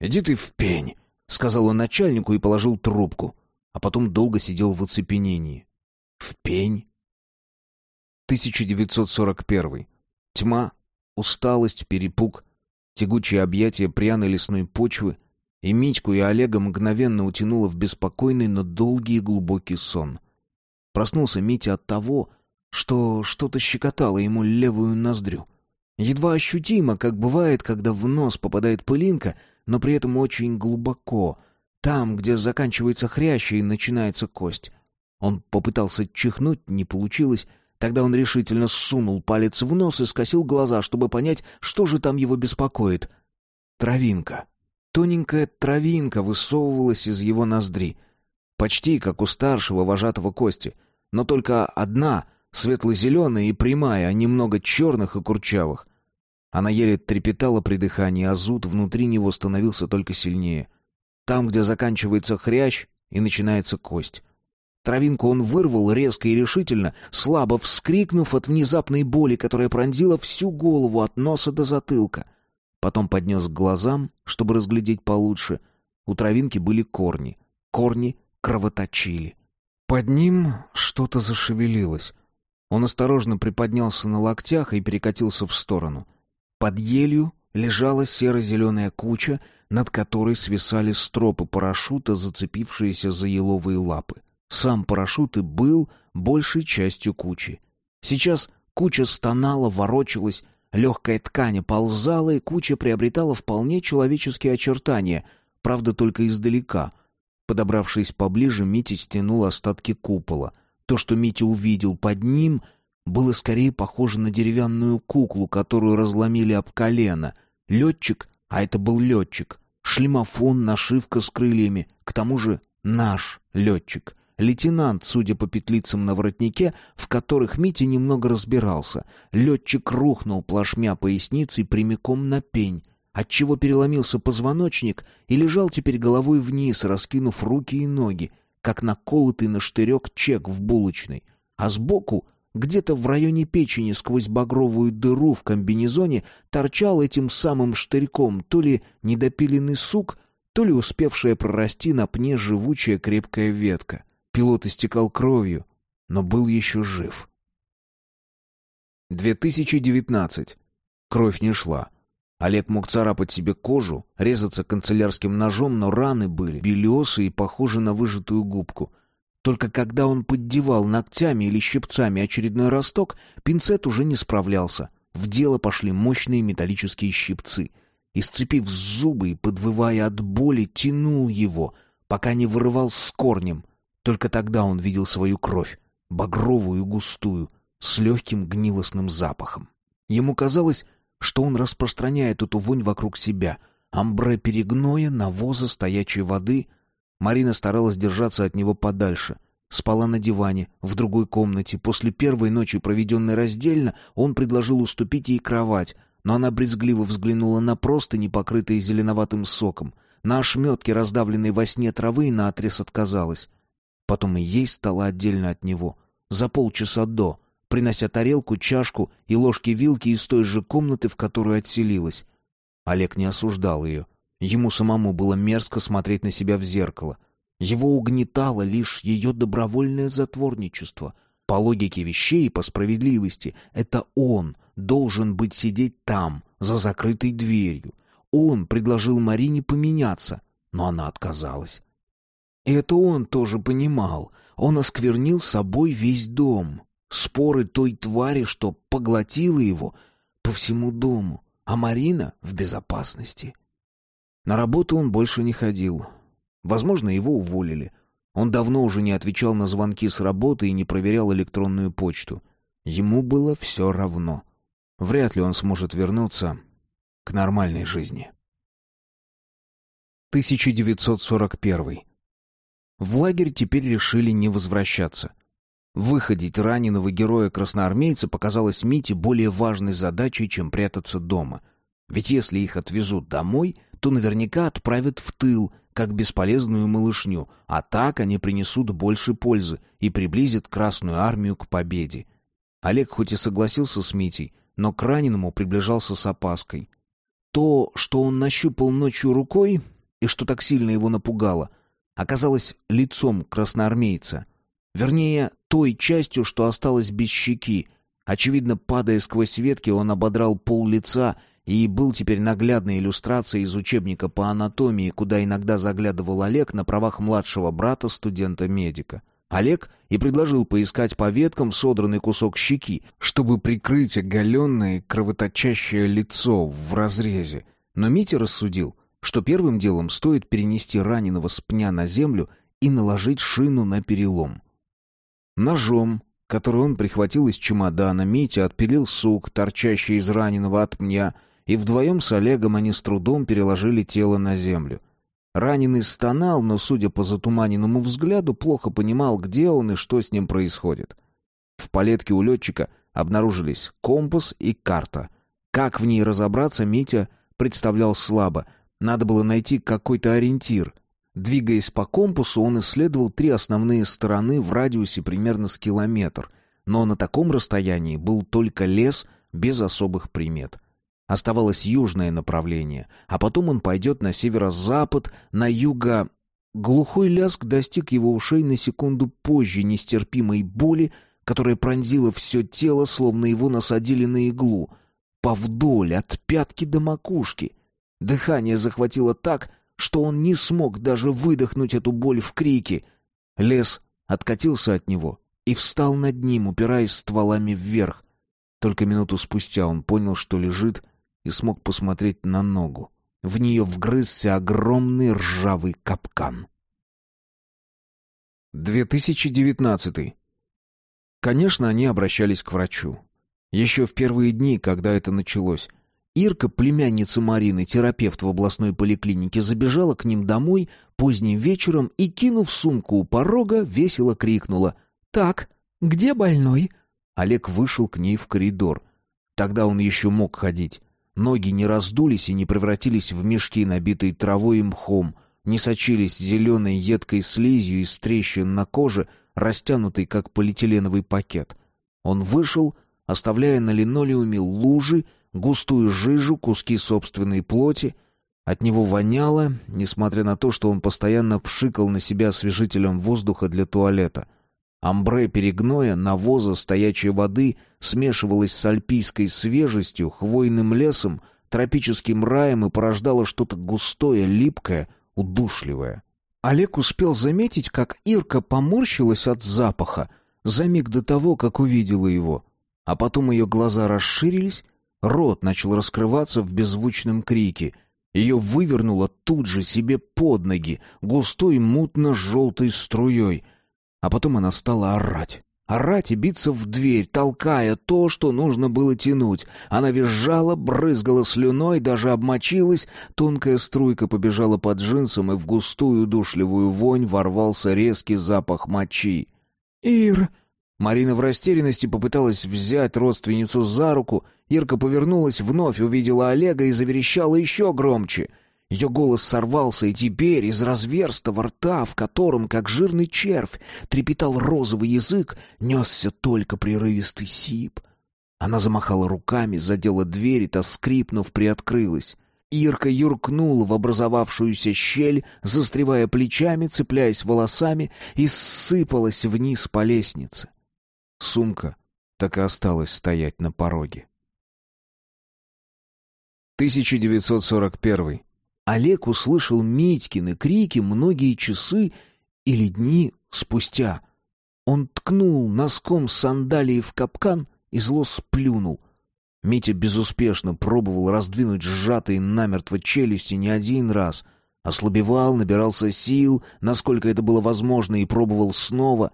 «Иди ты в пень!» — сказал он начальнику и положил трубку, а потом долго сидел в оцепенении. «В пень?» 1941. Тьма, усталость, перепуг, тягучие объятия пряной лесной почвы — и Митьку, и Олега мгновенно утянуло в беспокойный, но долгий и глубокий сон. Проснулся Митя от того, что что-то щекотало ему левую ноздрю. Едва ощутимо, как бывает, когда в нос попадает пылинка, но при этом очень глубоко, там, где заканчивается хрящ и начинается кость. Он попытался чихнуть, не получилось. Тогда он решительно сунул палец в нос и скосил глаза, чтобы понять, что же там его беспокоит. Травинка. Тоненькая травинка высовывалась из его ноздри. Почти как у старшего вожатого Кости. Но только одна, светло-зеленая и прямая, а немного черных и курчавых. Она еле трепетала при дыхании, а зуд внутри него становился только сильнее. Там, где заканчивается хрящ и начинается кость. Травинку он вырвал резко и решительно, слабо вскрикнув от внезапной боли, которая пронзила всю голову от носа до затылка — Потом поднес к глазам, чтобы разглядеть получше. У травинки были корни. Корни кровоточили. Под ним что-то зашевелилось. Он осторожно приподнялся на локтях и перекатился в сторону. Под елью лежала серо-зеленая куча, над которой свисали стропы парашюта, зацепившиеся за еловые лапы. Сам парашют и был большей частью кучи. Сейчас куча стонала, ворочалась, легкая ткань ползала, и куча приобретала вполне человеческие очертания, правда, только издалека. Подобравшись поближе, Митя стянул остатки купола. То, что Митя увидел под ним, было скорее похоже на деревянную куклу, которую разломили об колено. Летчик, а это был летчик, шлемофон, нашивка с крыльями, к тому же наш летчик. Лейтенант, судя по петлицам на воротнике, в которых Митя немного разбирался. Летчик рухнул плашмя поясницей прямиком на пень, отчего переломился позвоночник и лежал теперь головой вниз, раскинув руки и ноги, как наколотый на штырек чек в булочной. А сбоку, где-то в районе печени, сквозь багровую дыру в комбинезоне, торчал этим самым штырьком то ли недопиленный сук, то ли успевшая прорасти на пне живучая крепкая ветка. Пилот истекал кровью, но был еще жив. 2019. Кровь не шла. Олег мог царапать себе кожу, резаться канцелярским ножом, но раны были белесые и похожи на выжатую губку. Только когда он поддевал ногтями или щипцами очередной росток, пинцет уже не справлялся. В дело пошли мощные металлические щипцы. Исцепив зубы и подвывая от боли, тянул его, пока не вырывал с корнем. Только тогда он видел свою кровь, багровую и густую, с легким гнилостным запахом. Ему казалось, что он распространяет эту вонь вокруг себя. Амбре перегноя, навоза, стоячей воды. Марина старалась держаться от него подальше. Спала на диване, в другой комнате. После первой ночи, проведенной раздельно, он предложил уступить ей кровать, но она брезгливо взглянула на простыни, покрытые зеленоватым соком, на ошметки, раздавленные во сне травы, и наотрез отказалась. Потом и есть стало отдельно от него. За полчаса до, принося тарелку, чашку и ложки-вилки из той же комнаты, в которую отселилась. Олег не осуждал ее. Ему самому было мерзко смотреть на себя в зеркало. Его угнетало лишь ее добровольное затворничество. По логике вещей и по справедливости, это он должен быть сидеть там, за закрытой дверью. Он предложил Марине поменяться, но она отказалась. И это он тоже понимал. Он осквернил собой весь дом. Споры той твари, что поглотила его, по всему дому, а Марина в безопасности. На работу он больше не ходил. Возможно, его уволили. Он давно уже не отвечал на звонки с работы и не проверял электронную почту. Ему было все равно. Вряд ли он сможет вернуться к нормальной жизни. 1941. В лагерь теперь решили не возвращаться. Выходить раненого героя-красноармейца показалось Мите более важной задачей, чем прятаться дома. Ведь если их отвезут домой, то наверняка отправят в тыл, как бесполезную малышню, а так они принесут больше пользы и приблизят Красную Армию к победе. Олег хоть и согласился с Митей, но к раненому приближался с опаской. То, что он нащупал ночью рукой, и что так сильно его напугало, оказалась лицом красноармейца. Вернее, той частью, что осталось без щеки. Очевидно, падая сквозь ветки, он ободрал пол лица и был теперь наглядной иллюстрацией из учебника по анатомии, куда иногда заглядывал Олег на правах младшего брата студента-медика. Олег и предложил поискать по веткам содранный кусок щеки, чтобы прикрыть оголенное кровоточащее лицо в разрезе. Но Митя рассудил, что первым делом стоит перенести раненого с пня на землю и наложить шину на перелом. Ножом, который он прихватил из чемодана, Митя отпилил сук, торчащий из раненого от пня, и вдвоем с Олегом они с трудом переложили тело на землю. Раненый стонал, но, судя по затуманенному взгляду, плохо понимал, где он и что с ним происходит. В палетке у летчика обнаружились компас и карта. Как в ней разобраться, Митя представлял слабо — надо было найти какой-то ориентир. Двигаясь по компасу, он исследовал три основные стороны в радиусе примерно с километр, но на таком расстоянии был только лес без особых примет. Оставалось южное направление, а потом он пойдет на северо-запад, на юго... Глухой ляск достиг его ушей на секунду позже нестерпимой боли, которая пронзила все тело, словно его насадили на иглу. Повдоль, от пятки до макушки. Дыхание захватило так, что он не смог даже выдохнуть эту боль в крике. Лес откатился от него и встал над ним, упираясь стволами вверх. Только минуту спустя он понял, что лежит, и смог посмотреть на ногу. В нее вгрызся огромный ржавый капкан. 2019. Конечно, они обращались к врачу. Еще в первые дни, когда это началось, Ирка, племянница Марины, терапевт в областной поликлинике, забежала к ним домой поздним вечером и, кинув сумку у порога, весело крикнула «Так, где больной?» Олег вышел к ней в коридор. Тогда он еще мог ходить. Ноги не раздулись и не превратились в мешки, набитые травой и мхом, не сочились зеленой едкой слизью из трещин на коже, растянутой, как полиэтиленовый пакет. Он вышел, оставляя на линолеуме лужи, густую жижу, куски собственной плоти. От него воняло, несмотря на то, что он постоянно пшикал на себя освежителем воздуха для туалета — Амбре перегноя, навоза, стоячей воды смешивалось с альпийской свежестью, хвойным лесом, тропическим раем и порождало что-то густое, липкое, удушливое. Олег успел заметить, как Ирка поморщилась от запаха за миг до того, как увидела его. А потом ее глаза расширились, рот начал раскрываться в беззвучном крике. Ее вывернуло тут же себе под ноги, густой мутно-желтой струей — а потом она стала орать. Орать и биться в дверь, толкая то, что нужно было тянуть. Она визжала, брызгала слюной, даже обмочилась. Тонкая струйка побежала под джинсом, и в густую душливую вонь ворвался резкий запах мочи. «Ир!» Марина в растерянности попыталась взять родственницу за руку. Ирка повернулась, вновь увидела Олега и заверещала еще громче — ее голос сорвался, и теперь из разверстого рта, в котором, как жирный червь, трепетал розовый язык, несся только прерывистый сип. Она замахала руками, задела дверь, и та, скрипнув, приоткрылась. Ирка юркнула в образовавшуюся щель, застревая плечами, цепляясь волосами, и сыпалась вниз по лестнице. Сумка так и осталась стоять на пороге. 1941. Олег услышал Митькины крики многие часы или дни спустя. Он ткнул носком сандалии в капкан и зло сплюнул. Митя безуспешно пробовал раздвинуть сжатые намертво челюсти не один раз. Ослабевал, набирался сил, насколько это было возможно, и пробовал снова.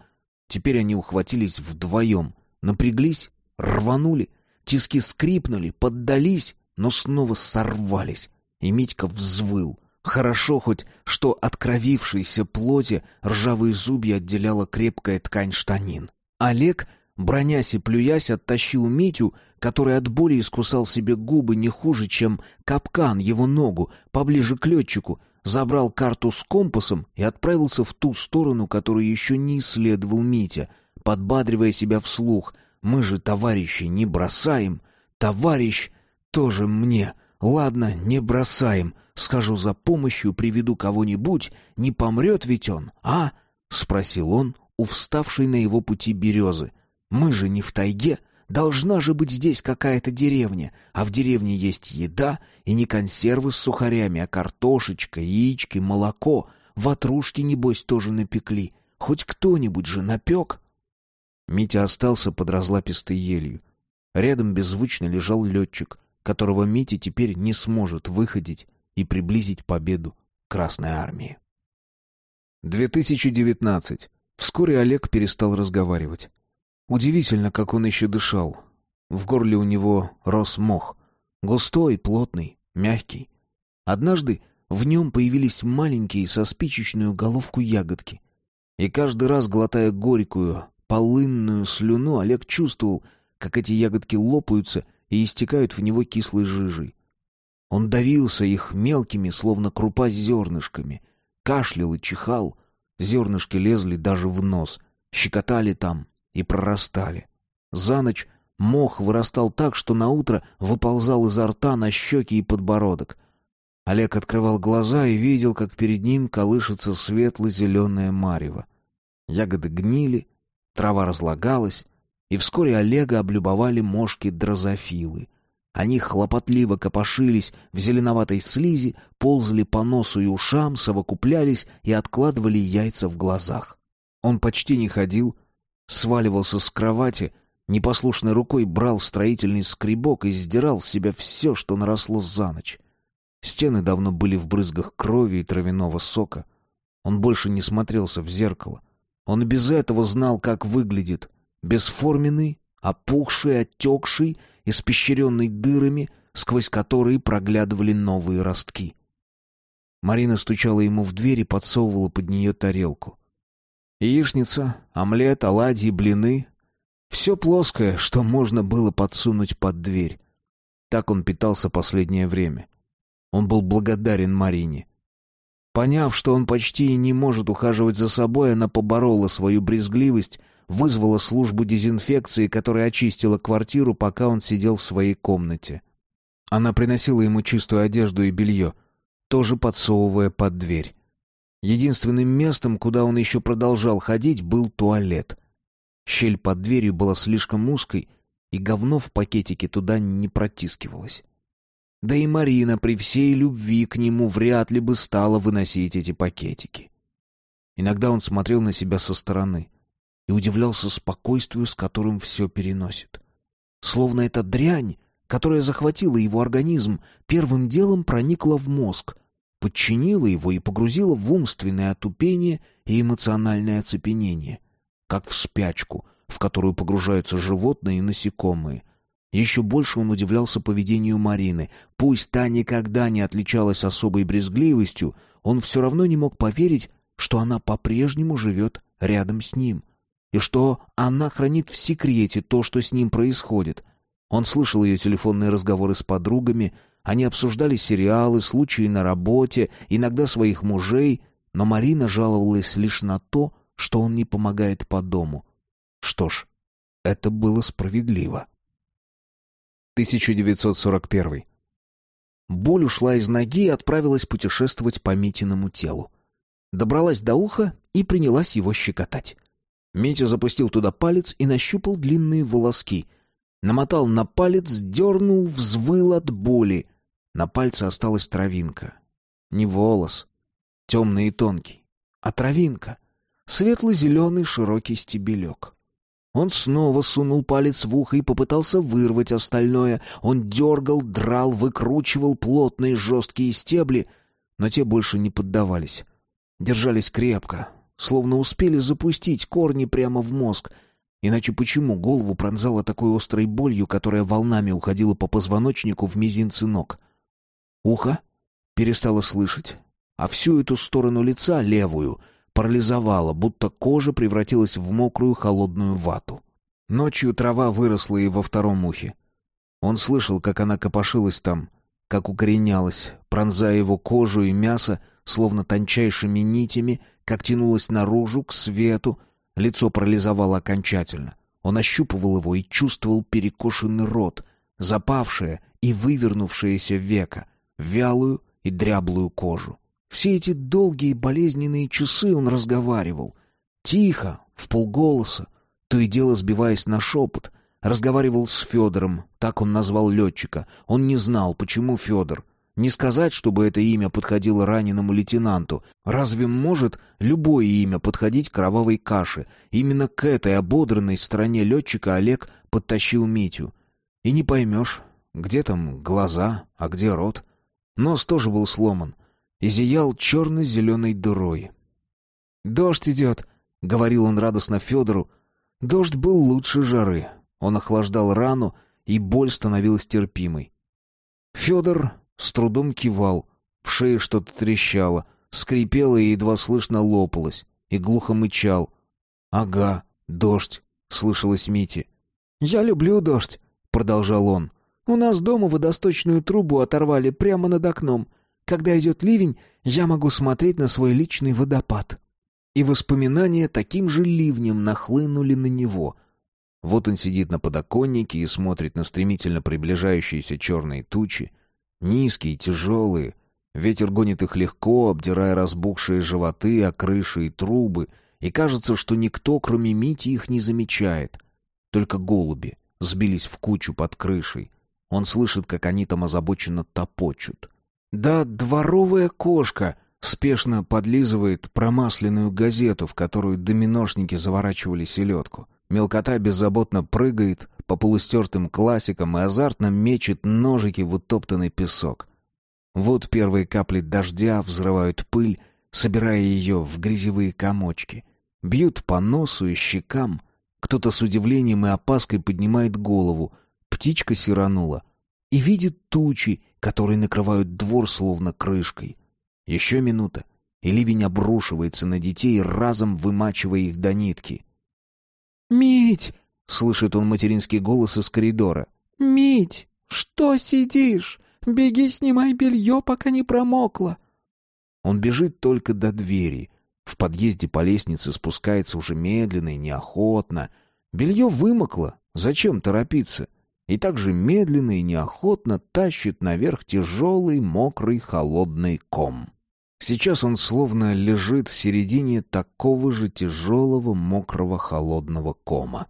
Теперь они ухватились вдвоем, напряглись, рванули, тиски скрипнули, поддались, но снова сорвались и Митька взвыл. Хорошо хоть, что от кровившейся плоти ржавые зубья отделяла крепкая ткань штанин. Олег, бронясь и плюясь, оттащил Митю, который от боли искусал себе губы не хуже, чем капкан его ногу, поближе к летчику, забрал карту с компасом и отправился в ту сторону, которую еще не исследовал Митя, подбадривая себя вслух. «Мы же, товарищи, не бросаем. Товарищ тоже мне. Ладно, не бросаем. Схожу за помощью, приведу кого-нибудь. Не помрет ведь он, а? Спросил он у вставшей на его пути березы. Мы же не в тайге. Должна же быть здесь какая-то деревня, а в деревне есть еда, и не консервы с сухарями, а картошечка, яички, молоко. Ватрушки, небось, тоже напекли. Хоть кто-нибудь же напек. Митя остался под разлапистой елью. Рядом беззвучно лежал летчик которого Митя теперь не сможет выходить и приблизить победу Красной Армии. 2019. Вскоре Олег перестал разговаривать. Удивительно, как он еще дышал. В горле у него рос мох. Густой, плотный, мягкий. Однажды в нем появились маленькие со спичечную головку ягодки. И каждый раз, глотая горькую, полынную слюну, Олег чувствовал, как эти ягодки лопаются и истекают в него кислой жижей. Он давился их мелкими, словно крупа зернышками, кашлял и чихал, зернышки лезли даже в нос, щекотали там и прорастали. За ночь мох вырастал так, что на утро выползал изо рта на щеки и подбородок. Олег открывал глаза и видел, как перед ним колышется светло-зеленое марево. Ягоды гнили, трава разлагалась, и вскоре Олега облюбовали мошки-дрозофилы. Они хлопотливо копошились в зеленоватой слизи, ползали по носу и ушам, совокуплялись и откладывали яйца в глазах. Он почти не ходил, сваливался с кровати, непослушной рукой брал строительный скребок и сдирал с себя все, что наросло за ночь. Стены давно были в брызгах крови и травяного сока. Он больше не смотрелся в зеркало. Он и без этого знал, как выглядит. Бесформенный, опухший, отекший, испещренный дырами, сквозь которые проглядывали новые ростки. Марина стучала ему в дверь и подсовывала под нее тарелку. Яичница, омлет, оладьи, блины — все плоское, что можно было подсунуть под дверь. Так он питался последнее время. Он был благодарен Марине. Поняв, что он почти не может ухаживать за собой, она поборола свою брезгливость — вызвала службу дезинфекции, которая очистила квартиру, пока он сидел в своей комнате. Она приносила ему чистую одежду и белье, тоже подсовывая под дверь. Единственным местом, куда он еще продолжал ходить, был туалет. Щель под дверью была слишком узкой, и говно в пакетике туда не протискивалось. Да и Марина при всей любви к нему вряд ли бы стала выносить эти пакетики. Иногда он смотрел на себя со стороны и удивлялся спокойствию, с которым все переносит. Словно эта дрянь, которая захватила его организм, первым делом проникла в мозг, подчинила его и погрузила в умственное отупение и эмоциональное оцепенение, как в спячку, в которую погружаются животные и насекомые. Еще больше он удивлялся поведению Марины. Пусть та никогда не отличалась особой брезгливостью, он все равно не мог поверить, что она по-прежнему живет рядом с ним — и что она хранит в секрете то, что с ним происходит. Он слышал ее телефонные разговоры с подругами, они обсуждали сериалы, случаи на работе, иногда своих мужей, но Марина жаловалась лишь на то, что он не помогает по дому. Что ж, это было справедливо. 1941. Боль ушла из ноги и отправилась путешествовать по Митиному телу. Добралась до уха и принялась его щекотать. Митя запустил туда палец и нащупал длинные волоски. Намотал на палец, дернул, взвыл от боли. На пальце осталась травинка. Не волос, темный и тонкий, а травинка. Светло-зеленый широкий стебелек. Он снова сунул палец в ухо и попытался вырвать остальное. Он дергал, драл, выкручивал плотные жесткие стебли, но те больше не поддавались. Держались крепко, словно успели запустить корни прямо в мозг. Иначе почему голову пронзала такой острой болью, которая волнами уходила по позвоночнику в мизинцы ног? Ухо перестало слышать, а всю эту сторону лица, левую, парализовало, будто кожа превратилась в мокрую холодную вату. Ночью трава выросла и во втором ухе. Он слышал, как она копошилась там, как укоренялась, пронзая его кожу и мясо, словно тончайшими нитями, как тянулась наружу, к свету. Лицо парализовало окончательно. Он ощупывал его и чувствовал перекошенный рот, запавшее и вывернувшееся века, вялую и дряблую кожу. Все эти долгие болезненные часы он разговаривал. Тихо, в полголоса, то и дело сбиваясь на шепот. Разговаривал с Федором, так он назвал летчика. Он не знал, почему Федор. Не сказать, чтобы это имя подходило раненому лейтенанту. Разве может любое имя подходить кровавой каше? Именно к этой ободранной стороне летчика Олег подтащил Митю. И не поймешь, где там глаза, а где рот. Нос тоже был сломан и зиял черно-зеленой дырой. «Дождь идет», — говорил он радостно Федору. Дождь был лучше жары. Он охлаждал рану, и боль становилась терпимой. Федор с трудом кивал, в шее что-то трещало, скрипело и едва слышно лопалось, и глухо мычал. «Ага, дождь», — слышалось Мите. «Я люблю дождь», — продолжал он. «У нас дома водосточную трубу оторвали прямо над окном. Когда идет ливень, я могу смотреть на свой личный водопад». И воспоминания таким же ливнем нахлынули на него. Вот он сидит на подоконнике и смотрит на стремительно приближающиеся черные тучи, Низкие, тяжелые, Ветер гонит их легко, обдирая разбухшие животы, а крыши и трубы, и кажется, что никто, кроме Мити, их не замечает. Только голуби сбились в кучу под крышей. Он слышит, как они там озабоченно топочут. Да, дворовая кошка спешно подлизывает промасленную газету, в которую доминошники заворачивали селедку. Мелкота беззаботно прыгает по полустертым классикам и азартно мечет ножики в утоптанный песок. Вот первые капли дождя взрывают пыль, собирая ее в грязевые комочки. Бьют по носу и щекам. Кто-то с удивлением и опаской поднимает голову. Птичка сиранула. И видит тучи, которые накрывают двор словно крышкой. Еще минута, и ливень обрушивается на детей, разом вымачивая их до нитки. «Мить!» — слышит он материнский голос из коридора. «Мить! Что сидишь? Беги, снимай белье, пока не промокло!» Он бежит только до двери. В подъезде по лестнице спускается уже медленно и неохотно. Белье вымокло, зачем торопиться? И также медленно и неохотно тащит наверх тяжелый, мокрый, холодный ком. Сейчас он словно лежит в середине такого же тяжелого, мокрого, холодного кома.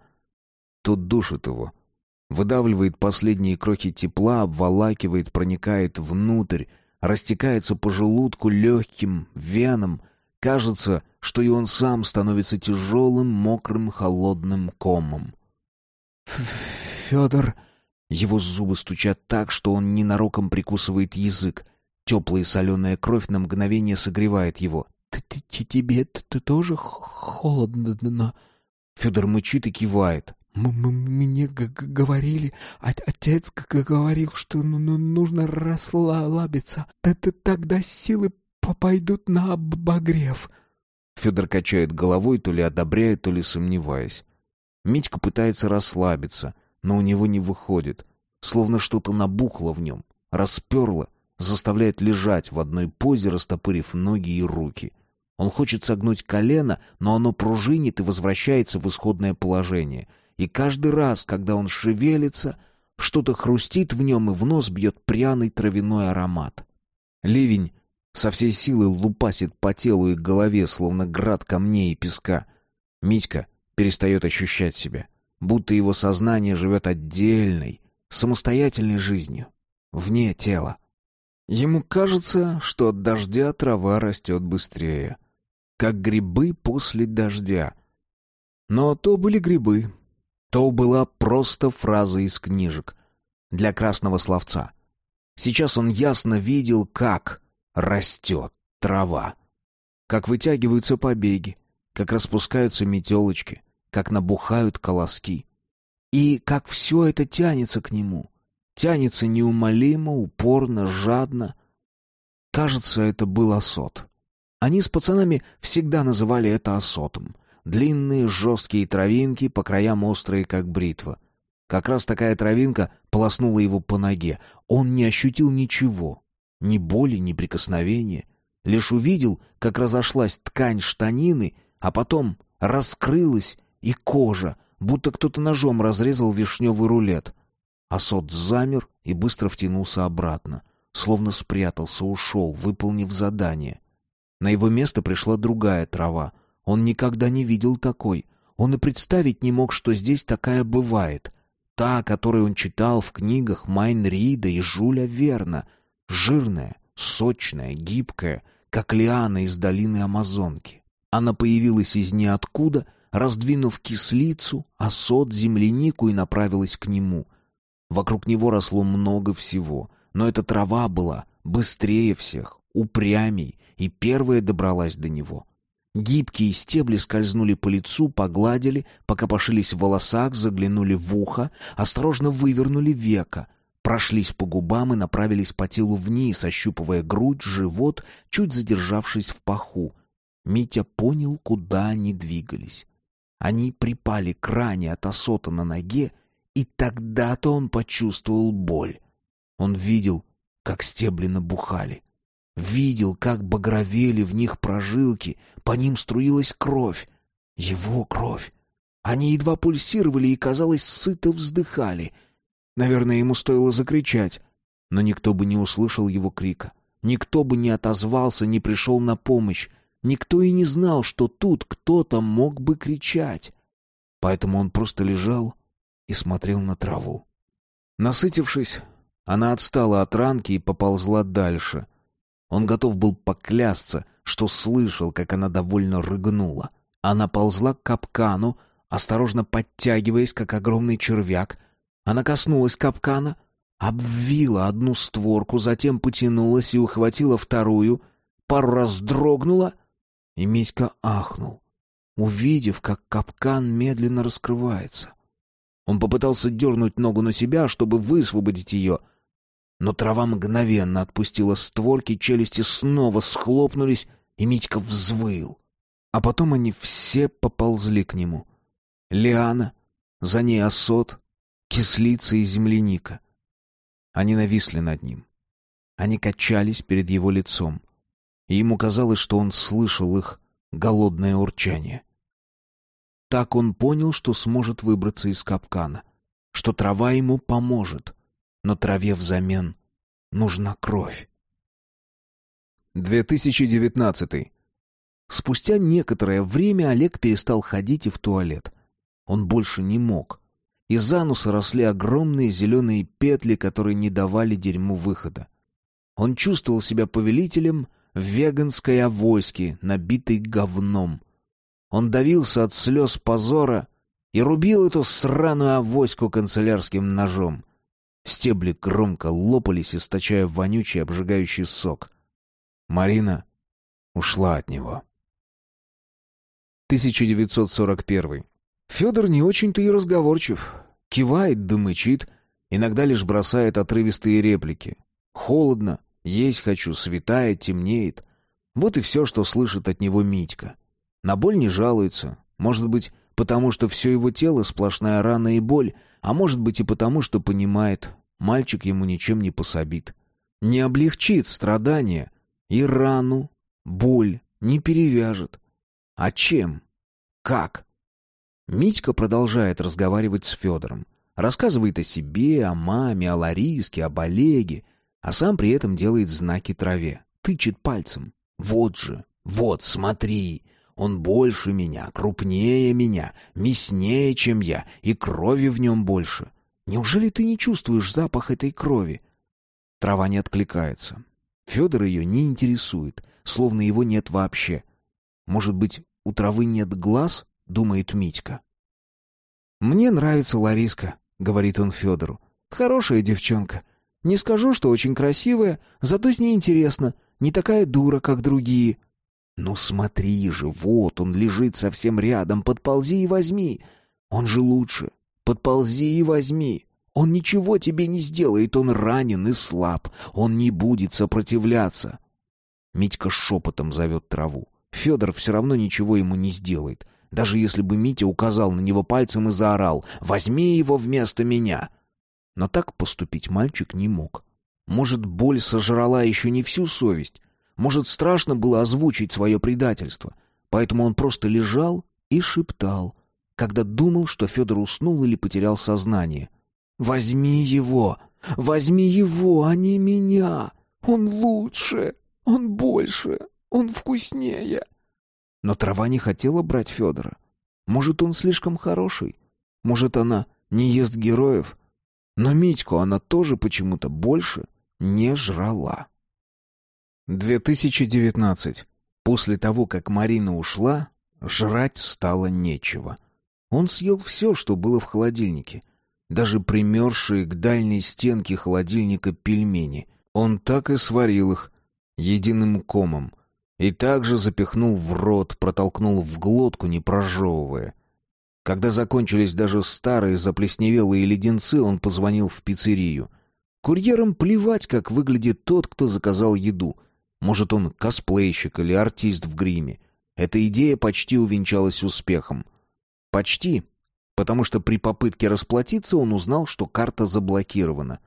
Тут душит его — выдавливает последние крохи тепла, обволакивает, проникает внутрь, растекается по желудку легким, венам. Кажется, что и он сам становится тяжелым, мокрым, холодным комом. «Федор...» Его зубы стучат так, что он ненароком прикусывает язык. Теплая соленая кровь на мгновение согревает его. «Тебе тоже холодно?» Федор мычит и кивает. «Мне говорили, отец говорил, что нужно расслабиться. Тогда силы пойдут на обогрев». Федор качает головой, то ли одобряя, то ли сомневаясь. Митька пытается расслабиться, но у него не выходит. Словно что-то набухло в нем, расперло, заставляет лежать в одной позе, растопырив ноги и руки. Он хочет согнуть колено, но оно пружинит и возвращается в исходное положение — и каждый раз, когда он шевелится, что-то хрустит в нем, и в нос бьет пряный травяной аромат. Ливень со всей силы лупасит по телу и голове, словно град камней и песка. Митька перестает ощущать себя, будто его сознание живет отдельной, самостоятельной жизнью, вне тела. Ему кажется, что от дождя трава растет быстрее, как грибы после дождя. Но то были грибы, то была просто фраза из книжек для красного словца. Сейчас он ясно видел, как растет трава, как вытягиваются побеги, как распускаются метелочки, как набухают колоски. И как все это тянется к нему. Тянется неумолимо, упорно, жадно. Кажется, это был осот. Они с пацанами всегда называли это осотом. Длинные жесткие травинки, по краям острые, как бритва. Как раз такая травинка полоснула его по ноге. Он не ощутил ничего. Ни боли, ни прикосновения. Лишь увидел, как разошлась ткань штанины, а потом раскрылась и кожа, будто кто-то ножом разрезал вишневый рулет. Асот замер и быстро втянулся обратно, словно спрятался, ушел, выполнив задание. На его место пришла другая трава — он никогда не видел такой. Он и представить не мог, что здесь такая бывает. Та, которую он читал в книгах Майн Рида и Жуля Верна. Жирная, сочная, гибкая, как лиана из долины Амазонки. Она появилась из ниоткуда, раздвинув кислицу, осот, землянику и направилась к нему. Вокруг него росло много всего, но эта трава была быстрее всех, упрямей, и первая добралась до него — Гибкие стебли скользнули по лицу, погладили, покопошились в волосах, заглянули в ухо, осторожно вывернули века, прошлись по губам и направились по телу вниз, ощупывая грудь, живот, чуть задержавшись в паху. Митя понял, куда они двигались. Они припали к ране от осота на ноге, и тогда-то он почувствовал боль. Он видел, как стебли набухали. Видел, как багровели в них прожилки, по ним струилась кровь. Его кровь. Они едва пульсировали и, казалось, сыто вздыхали. Наверное, ему стоило закричать, но никто бы не услышал его крика. Никто бы не отозвался, не пришел на помощь. Никто и не знал, что тут кто-то мог бы кричать. Поэтому он просто лежал и смотрел на траву. Насытившись, она отстала от ранки и поползла дальше. Он готов был поклясться, что слышал, как она довольно рыгнула. Она ползла к капкану, осторожно подтягиваясь, как огромный червяк. Она коснулась капкана, обвила одну створку, затем потянулась и ухватила вторую, пару раз дрогнула, и Митька ахнул, увидев, как капкан медленно раскрывается. Он попытался дернуть ногу на себя, чтобы высвободить ее, но трава мгновенно отпустила створки, челюсти снова схлопнулись, и Митька взвыл. А потом они все поползли к нему. Лиана, за ней осот, кислица и земляника. Они нависли над ним. Они качались перед его лицом. И ему казалось, что он слышал их голодное урчание. Так он понял, что сможет выбраться из капкана, что трава ему поможет, но траве взамен нужна кровь. 2019. Спустя некоторое время Олег перестал ходить и в туалет. Он больше не мог. Из ануса росли огромные зеленые петли, которые не давали дерьму выхода. Он чувствовал себя повелителем веганской авоськи, набитой говном. Он давился от слез позора и рубил эту сраную авоську канцелярским ножом. Стебли громко лопались, источая вонючий обжигающий сок. Марина ушла от него. 1941. Федор не очень-то и разговорчив. Кивает да мычит, иногда лишь бросает отрывистые реплики. «Холодно, есть хочу, светает, темнеет». Вот и все, что слышит от него Митька. На боль не жалуется. Может быть, потому что все его тело сплошная рана и боль, а может быть и потому, что понимает, мальчик ему ничем не пособит. Не облегчит страдания и рану, боль не перевяжет. А чем? Как? Митька продолжает разговаривать с Федором. Рассказывает о себе, о маме, о Лариске, об Олеге, а сам при этом делает знаки траве. Тычет пальцем. «Вот же, вот, смотри, он больше меня, крупнее меня, мяснее, чем я, и крови в нем больше. Неужели ты не чувствуешь запах этой крови?» Трава не откликается. Федор ее не интересует, словно его нет вообще. Может быть, у травы нет глаз? — думает Митька. «Мне нравится Лариска», — говорит он Федору. «Хорошая девчонка. Не скажу, что очень красивая, зато с ней интересно. Не такая дура, как другие». «Ну смотри же, вот он лежит совсем рядом, подползи и возьми. Он же лучше. Подползи и возьми. Он ничего тебе не сделает, он ранен и слаб. Он не будет сопротивляться». Митька шепотом зовет траву. Федор все равно ничего ему не сделает. Даже если бы Митя указал на него пальцем и заорал «Возьми его вместо меня!» Но так поступить мальчик не мог. Может, боль сожрала еще не всю совесть. Может, страшно было озвучить свое предательство. Поэтому он просто лежал и шептал, когда думал, что Федор уснул или потерял сознание. «Возьми его! Возьми его, а не меня! Он лучше! Он больше! Он вкуснее!» Но трава не хотела брать Федора. Может, он слишком хороший? Может, она не ест героев? Но Митьку она тоже почему-то больше не жрала. 2019. После того, как Марина ушла, жрать стало нечего. Он съел все, что было в холодильнике. Даже примерзшие к дальней стенке холодильника пельмени. Он так и сварил их единым комом — и также запихнул в рот, протолкнул в глотку, не прожевывая. Когда закончились даже старые заплесневелые леденцы, он позвонил в пиццерию. Курьерам плевать, как выглядит тот, кто заказал еду. Может, он косплейщик или артист в гриме. Эта идея почти увенчалась успехом. Почти, потому что при попытке расплатиться он узнал, что карта заблокирована.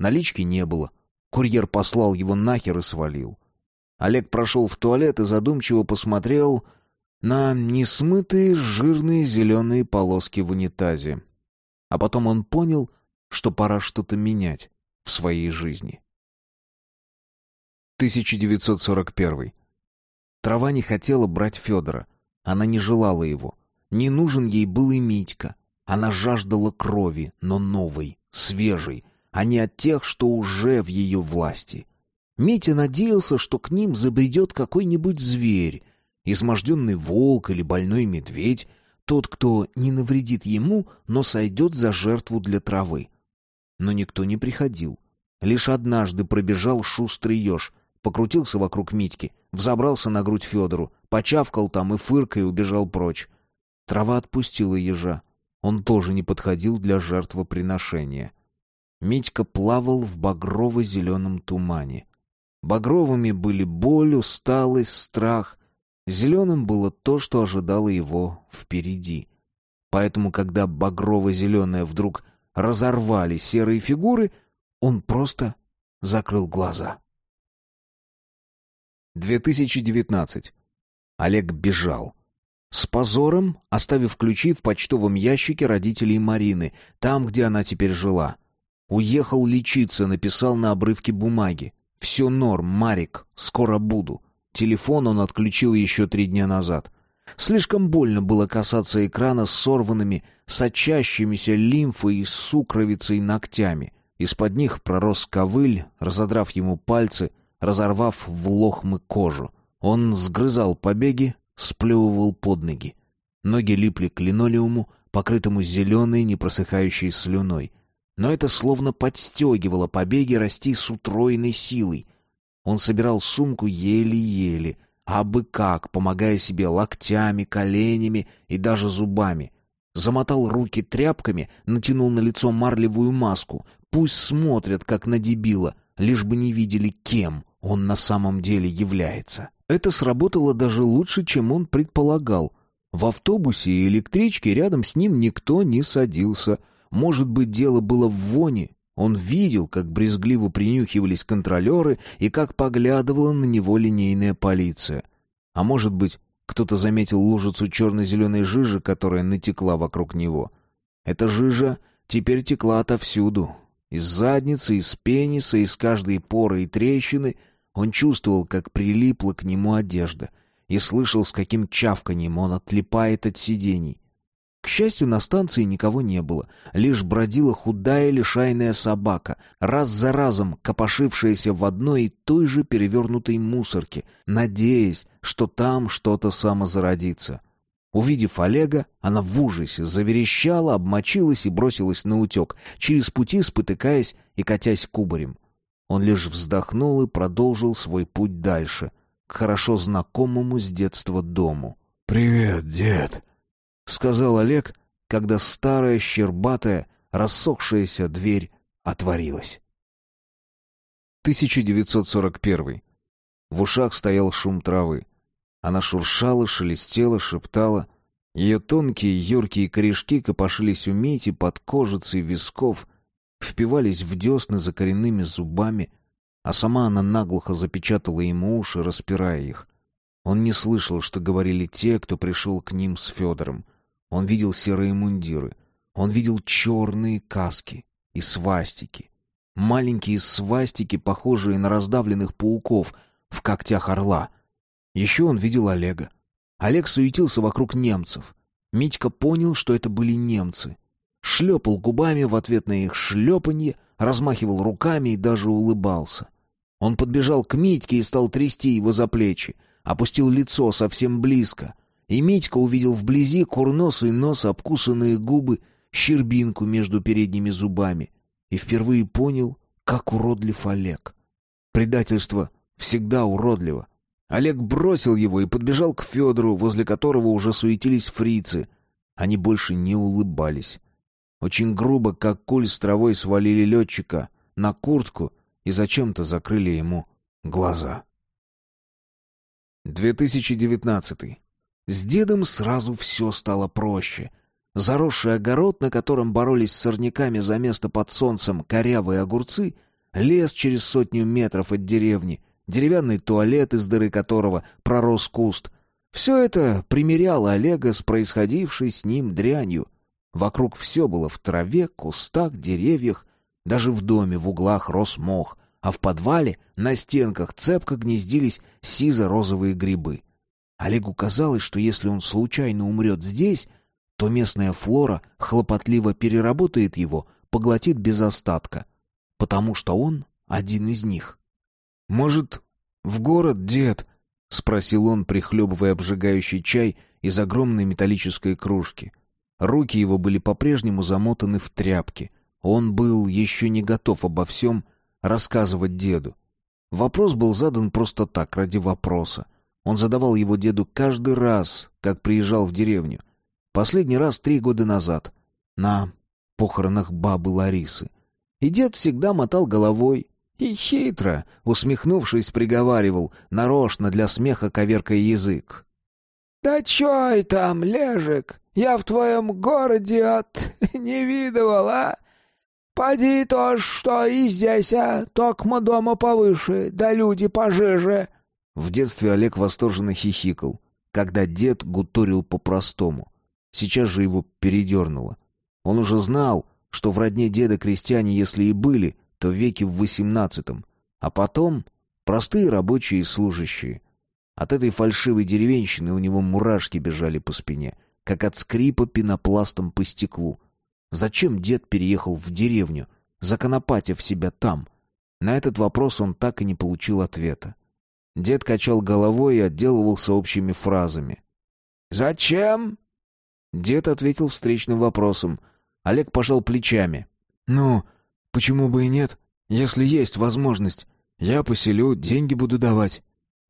Налички не было. Курьер послал его нахер и свалил. Олег прошел в туалет и задумчиво посмотрел на несмытые жирные зеленые полоски в унитазе. А потом он понял, что пора что-то менять в своей жизни. 1941. Трава не хотела брать Федора. Она не желала его. Не нужен ей был и Митька. Она жаждала крови, но новой, свежей, а не от тех, что уже в ее власти. Митя надеялся, что к ним забредет какой-нибудь зверь, изможденный волк или больной медведь, тот, кто не навредит ему, но сойдет за жертву для травы. Но никто не приходил. Лишь однажды пробежал шустрый еж, покрутился вокруг Митьки, взобрался на грудь Федору, почавкал там и фыркой убежал прочь. Трава отпустила ежа. Он тоже не подходил для жертвоприношения. Митька плавал в багрово-зеленом тумане. Багровыми были боль, усталость, страх. Зеленым было то, что ожидало его впереди. Поэтому, когда багрово-зеленое вдруг разорвали серые фигуры, он просто закрыл глаза. 2019. Олег бежал. С позором, оставив ключи в почтовом ящике родителей Марины, там, где она теперь жила. Уехал лечиться, написал на обрывке бумаги. «Все норм, Марик, скоро буду». Телефон он отключил еще три дня назад. Слишком больно было касаться экрана с сорванными, сочащимися лимфой и сукровицей ногтями. Из-под них пророс ковыль, разодрав ему пальцы, разорвав в лохмы кожу. Он сгрызал побеги, сплевывал под ноги. Ноги липли к линолеуму, покрытому зеленой, непросыхающей слюной. Но это словно подстегивало побеги расти с утроенной силой. Он собирал сумку еле-еле, а бы как, помогая себе локтями, коленями и даже зубами. Замотал руки тряпками, натянул на лицо марлевую маску. Пусть смотрят, как на дебила, лишь бы не видели, кем он на самом деле является. Это сработало даже лучше, чем он предполагал. В автобусе и электричке рядом с ним никто не садился. Может быть, дело было в воне. Он видел, как брезгливо принюхивались контролеры и как поглядывала на него линейная полиция. А может быть, кто-то заметил лужицу черно-зеленой жижи, которая натекла вокруг него. Эта жижа теперь текла отовсюду. Из задницы, из пениса, из каждой поры и трещины — он чувствовал, как прилипла к нему одежда, и слышал, с каким чавканием он отлипает от сидений. К счастью, на станции никого не было, лишь бродила худая лишайная собака, раз за разом копошившаяся в одной и той же перевернутой мусорке, надеясь, что там что-то самозародится. Увидев Олега, она в ужасе заверещала, обмочилась и бросилась на утек, через пути спотыкаясь и катясь кубарем. Он лишь вздохнул и продолжил свой путь дальше, к хорошо знакомому с детства дому. «Привет, дед», — сказал Олег, когда старая, щербатая, рассохшаяся дверь отворилась. 1941. В ушах стоял шум травы. Она шуршала, шелестела, шептала. Ее тонкие, юркие корешки копошились у Мити под кожицей висков, впивались в десны за коренными зубами, а сама она наглухо запечатала ему уши, распирая их. Он не слышал, что говорили те, кто пришел к ним с Федором. Он видел серые мундиры, он видел черные каски и свастики. Маленькие свастики, похожие на раздавленных пауков в когтях орла. Еще он видел Олега. Олег суетился вокруг немцев. Митька понял, что это были немцы шлепал губами в ответ на их шлепанье, размахивал руками и даже улыбался. Он подбежал к Митьке и стал трясти его за плечи, опустил лицо совсем близко, и Митька увидел вблизи курносый нос, обкусанные губы, щербинку между передними зубами, и впервые понял, как уродлив Олег. Предательство всегда уродливо. Олег бросил его и подбежал к Федору, возле которого уже суетились фрицы. Они больше не улыбались. Очень грубо, как куль с травой, свалили летчика на куртку и зачем-то закрыли ему глаза. 2019. С дедом сразу все стало проще. Заросший огород, на котором боролись с сорняками за место под солнцем корявые огурцы, лес через сотню метров от деревни, деревянный туалет, из дыры которого пророс куст. Все это примеряло Олега с происходившей с ним дрянью. Вокруг все было в траве, кустах, деревьях. Даже в доме в углах рос мох, а в подвале на стенках цепко гнездились сизо-розовые грибы. Олегу казалось, что если он случайно умрет здесь, то местная флора хлопотливо переработает его, поглотит без остатка, потому что он один из них. «Может, в город, дед?» — спросил он, прихлебывая обжигающий чай из огромной металлической кружки. Руки его были по-прежнему замотаны в тряпки. Он был еще не готов обо всем рассказывать деду. Вопрос был задан просто так, ради вопроса. Он задавал его деду каждый раз, как приезжал в деревню. Последний раз три года назад, на похоронах бабы Ларисы. И дед всегда мотал головой и хитро, усмехнувшись, приговаривал, нарочно для смеха коверкая язык. «Да чой там, Лежик, я в твоем городе от [LAUGHS] не видывал, а? Поди то, что и здесь, а, токмо дома повыше, да люди пожиже». В детстве Олег восторженно хихикал, когда дед гуторил по-простому. Сейчас же его передернуло. Он уже знал, что в родне деда крестьяне, если и были, то веки в восемнадцатом, а потом простые рабочие и служащие. От этой фальшивой деревенщины у него мурашки бежали по спине, как от скрипа пенопластом по стеклу. Зачем дед переехал в деревню, законопатив себя там? На этот вопрос он так и не получил ответа. Дед качал головой и отделывался общими фразами. «Зачем?» Дед ответил встречным вопросом. Олег пожал плечами. «Ну, почему бы и нет? Если есть возможность. Я поселю, деньги буду давать».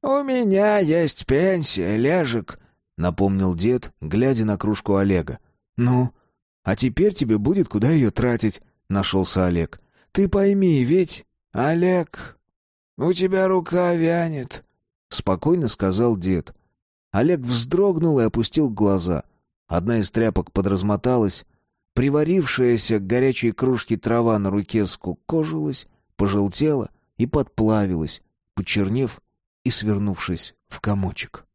«У меня есть пенсия, Лежик», — напомнил дед, глядя на кружку Олега. «Ну, а теперь тебе будет куда ее тратить», — нашелся Олег. «Ты пойми, ведь...» «Олег, у тебя рука вянет», — спокойно сказал дед. Олег вздрогнул и опустил глаза. Одна из тряпок подразмоталась, приварившаяся к горячей кружке трава на руке скукожилась, пожелтела и подплавилась, почернев и свернувшись в комочек.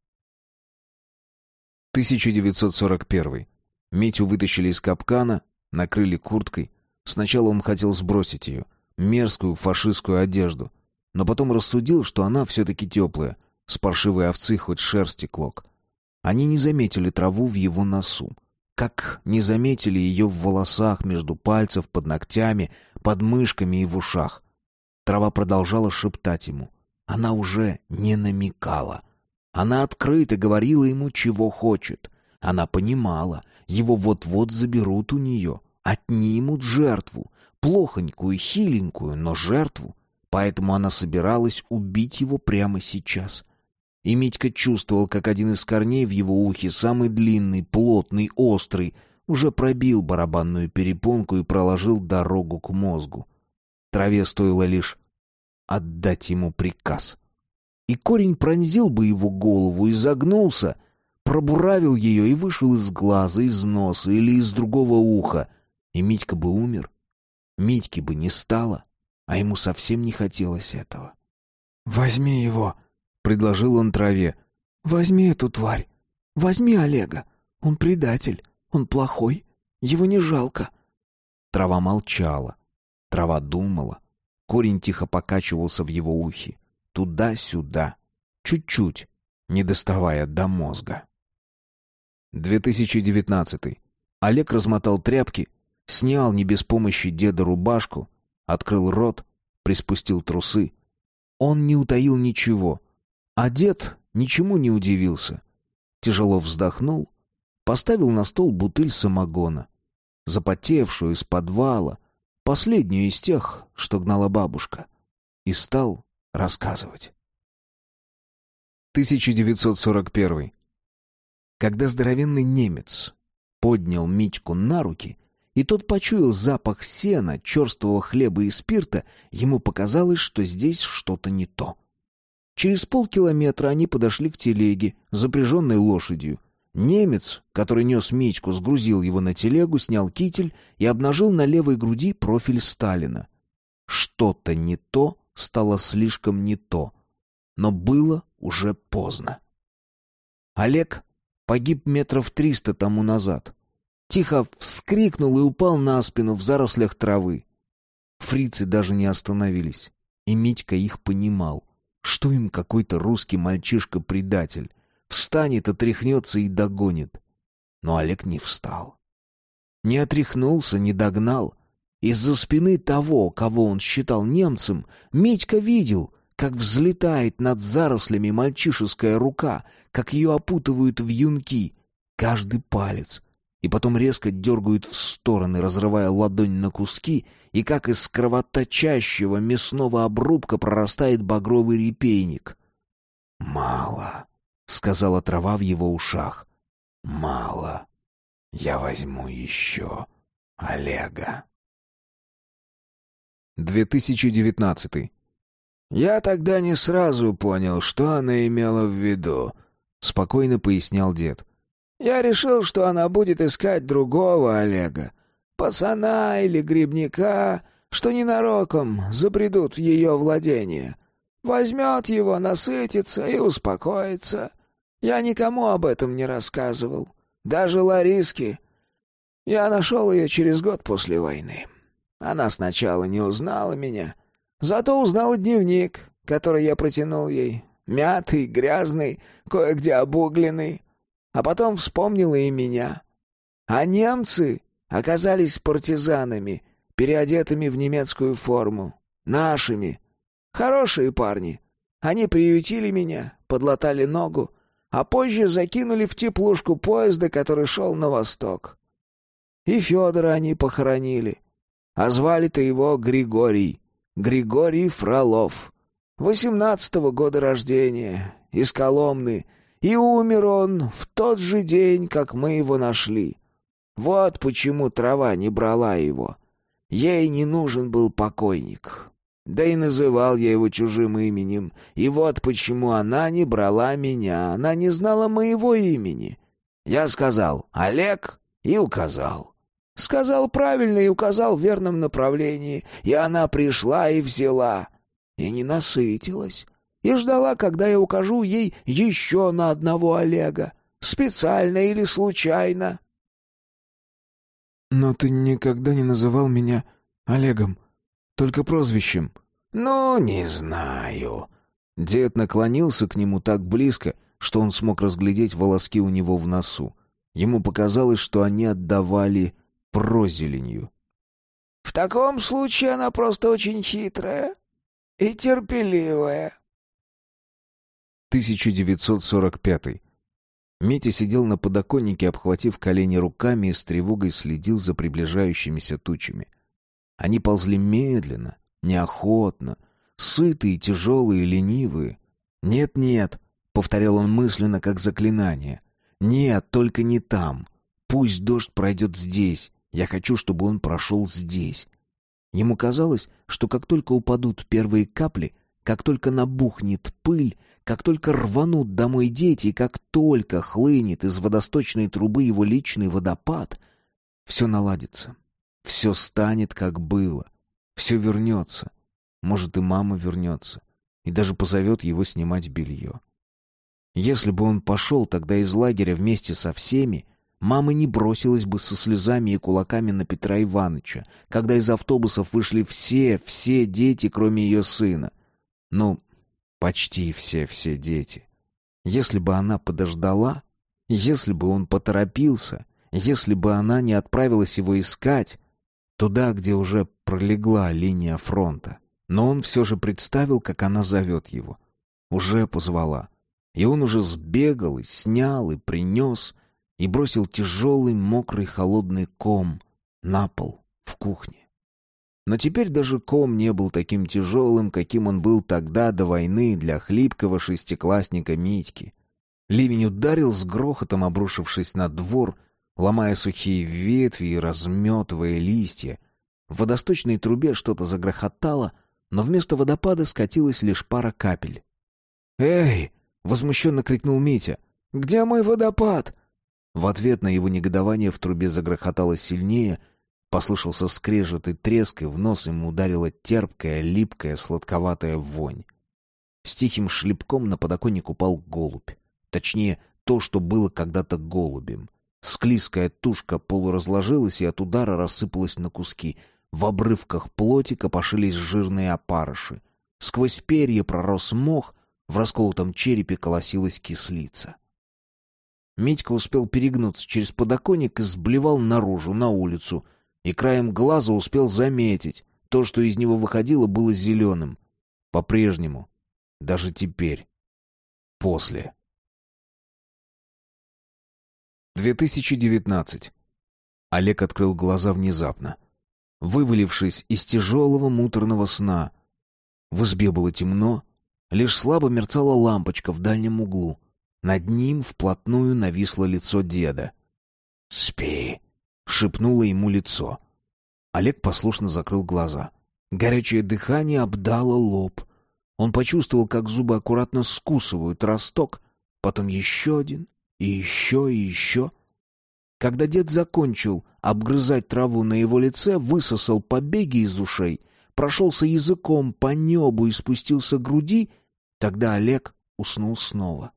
1941. Митю вытащили из капкана, накрыли курткой. Сначала он хотел сбросить ее, мерзкую фашистскую одежду, но потом рассудил, что она все-таки теплая, с паршивой овцы хоть шерсти клок. Они не заметили траву в его носу, как не заметили ее в волосах, между пальцев, под ногтями, под мышками и в ушах. Трава продолжала шептать ему. Она уже не намекала. Она открыто говорила ему, чего хочет. Она понимала, его вот-вот заберут у нее, отнимут жертву, плохонькую, хиленькую, но жертву. Поэтому она собиралась убить его прямо сейчас. И Митька чувствовал, как один из корней в его ухе, самый длинный, плотный, острый, уже пробил барабанную перепонку и проложил дорогу к мозгу. Траве стоило лишь отдать ему приказ. И корень пронзил бы его голову и загнулся, пробуравил ее и вышел из глаза, из носа или из другого уха, и Митька бы умер. Митьки бы не стало, а ему совсем не хотелось этого. «Возьми его», — предложил он траве. «Возьми эту тварь. Возьми Олега. Он предатель. Он плохой. Его не жалко». Трава молчала. Трава думала. Корень тихо покачивался в его ухе. Туда-сюда. Чуть-чуть, не доставая до мозга. 2019. Олег размотал тряпки, снял не без помощи деда рубашку, открыл рот, приспустил трусы. Он не утаил ничего, а дед ничему не удивился. Тяжело вздохнул, поставил на стол бутыль самогона, запотевшую из подвала, последнюю из тех, что гнала бабушка, и стал рассказывать. 1941. Когда здоровенный немец поднял Митьку на руки, и тот почуял запах сена, черствого хлеба и спирта, ему показалось, что здесь что-то не то. Через полкилометра они подошли к телеге, запряженной лошадью, Немец, который нес Митьку, сгрузил его на телегу, снял китель и обнажил на левой груди профиль Сталина. Что-то не то стало слишком не то, но было уже поздно. Олег погиб метров триста тому назад. Тихо вскрикнул и упал на спину в зарослях травы. Фрицы даже не остановились. И Митька их понимал. Что им какой-то русский мальчишка-предатель? Встанет, отряхнется и догонит. Но Олег не встал. Не отряхнулся, не догнал. Из-за спины того, кого он считал немцем, Митька видел, как взлетает над зарослями мальчишеская рука, как ее опутывают вьюнки, каждый палец, и потом резко дергают в стороны, разрывая ладонь на куски, и как из кровоточащего мясного обрубка прорастает багровый репейник. «Мало», — сказала трава в его ушах. «Мало. Я возьму еще Олега». 2019 «Я тогда не сразу понял, что она имела в виду», — спокойно пояснял дед. «Я решил, что она будет искать другого Олега, пацана или грибника, что ненароком забредут в ее владение. Возьмет его, насытится и успокоится. Я никому об этом не рассказывал, даже Лариске. Я нашел ее через год после войны. Она сначала не узнала меня» Зато узнала дневник, который я протянул ей. Мятый, грязный, кое-где обугленный. А потом вспомнила и меня. А немцы оказались партизанами, переодетыми в немецкую форму. Нашими. Хорошие парни. Они приютили меня, подлатали ногу, а позже закинули в теплушку поезда, который шел на восток. И Федора они похоронили. А звали-то его Григорий. Григорий Фролов. Восемнадцатого года рождения, из Коломны, и умер он в тот же день, как мы его нашли. Вот почему трава не брала его. Ей не нужен был покойник. Да и называл я его чужим именем. И вот почему она не брала меня. Она не знала моего имени. Я сказал «Олег» и указал. Сказал правильно и указал в верном направлении, и она пришла и взяла. И не насытилась. И ждала, когда я укажу ей еще на одного Олега. Специально или случайно. «Но ты никогда не называл меня Олегом, только прозвищем». «Ну, не знаю». Дед наклонился к нему так близко, что он смог разглядеть волоски у него в носу. Ему показалось, что они отдавали прозеленью. «В таком случае она просто очень хитрая и терпеливая». 1945. Митя сидел на подоконнике, обхватив колени руками и с тревогой следил за приближающимися тучами. Они ползли медленно, неохотно, сытые, тяжелые, ленивые. «Нет-нет», — повторял он мысленно, как заклинание. «Нет, только не там. Пусть дождь пройдет здесь. Я хочу, чтобы он прошел здесь. Ему казалось, что как только упадут первые капли, как только набухнет пыль, как только рванут домой дети, как только хлынет из водосточной трубы его личный водопад, все наладится, все станет, как было, все вернется. Может, и мама вернется, и даже позовет его снимать белье. Если бы он пошел тогда из лагеря вместе со всеми, Мама не бросилась бы со слезами и кулаками на Петра Ивановича, когда из автобусов вышли все, все дети, кроме ее сына. Ну, почти все-все дети. Если бы она подождала, если бы он поторопился, если бы она не отправилась его искать, туда, где уже пролегла линия фронта. Но он все же представил, как она зовет его. Уже позвала. И он уже сбегал и снял и принес — и бросил тяжелый, мокрый, холодный ком на пол в кухне. Но теперь даже ком не был таким тяжелым, каким он был тогда до войны для хлипкого шестиклассника Митьки. Ливень ударил с грохотом, обрушившись на двор, ломая сухие ветви и разметывая листья. В водосточной трубе что-то загрохотало, но вместо водопада скатилась лишь пара капель. «Эй!» — возмущенно крикнул Митя. «Где мой водопад?» В ответ на его негодование в трубе загрохотало сильнее, послышался скрежет и треск, и в нос ему ударила терпкая, липкая, сладковатая вонь. С тихим шлепком на подоконник упал голубь. Точнее, то, что было когда-то голубем. Склизкая тушка полуразложилась и от удара рассыпалась на куски. В обрывках плоти копошились жирные опарыши. Сквозь перья пророс мох, в расколотом черепе колосилась кислица. Митька успел перегнуться через подоконник и сблевал наружу, на улицу, и краем глаза успел заметить, то, что из него выходило, было зеленым. По-прежнему. Даже теперь. После. 2019. Олег открыл глаза внезапно. Вывалившись из тяжелого муторного сна. В избе было темно, лишь слабо мерцала лампочка в дальнем углу. Над ним вплотную нависло лицо деда. «Спи!» — шепнуло ему лицо. Олег послушно закрыл глаза. Горячее дыхание обдало лоб. Он почувствовал, как зубы аккуратно скусывают росток, потом еще один, и еще, и еще. Когда дед закончил обгрызать траву на его лице, высосал побеги из ушей, прошелся языком по небу и спустился к груди, тогда Олег уснул снова.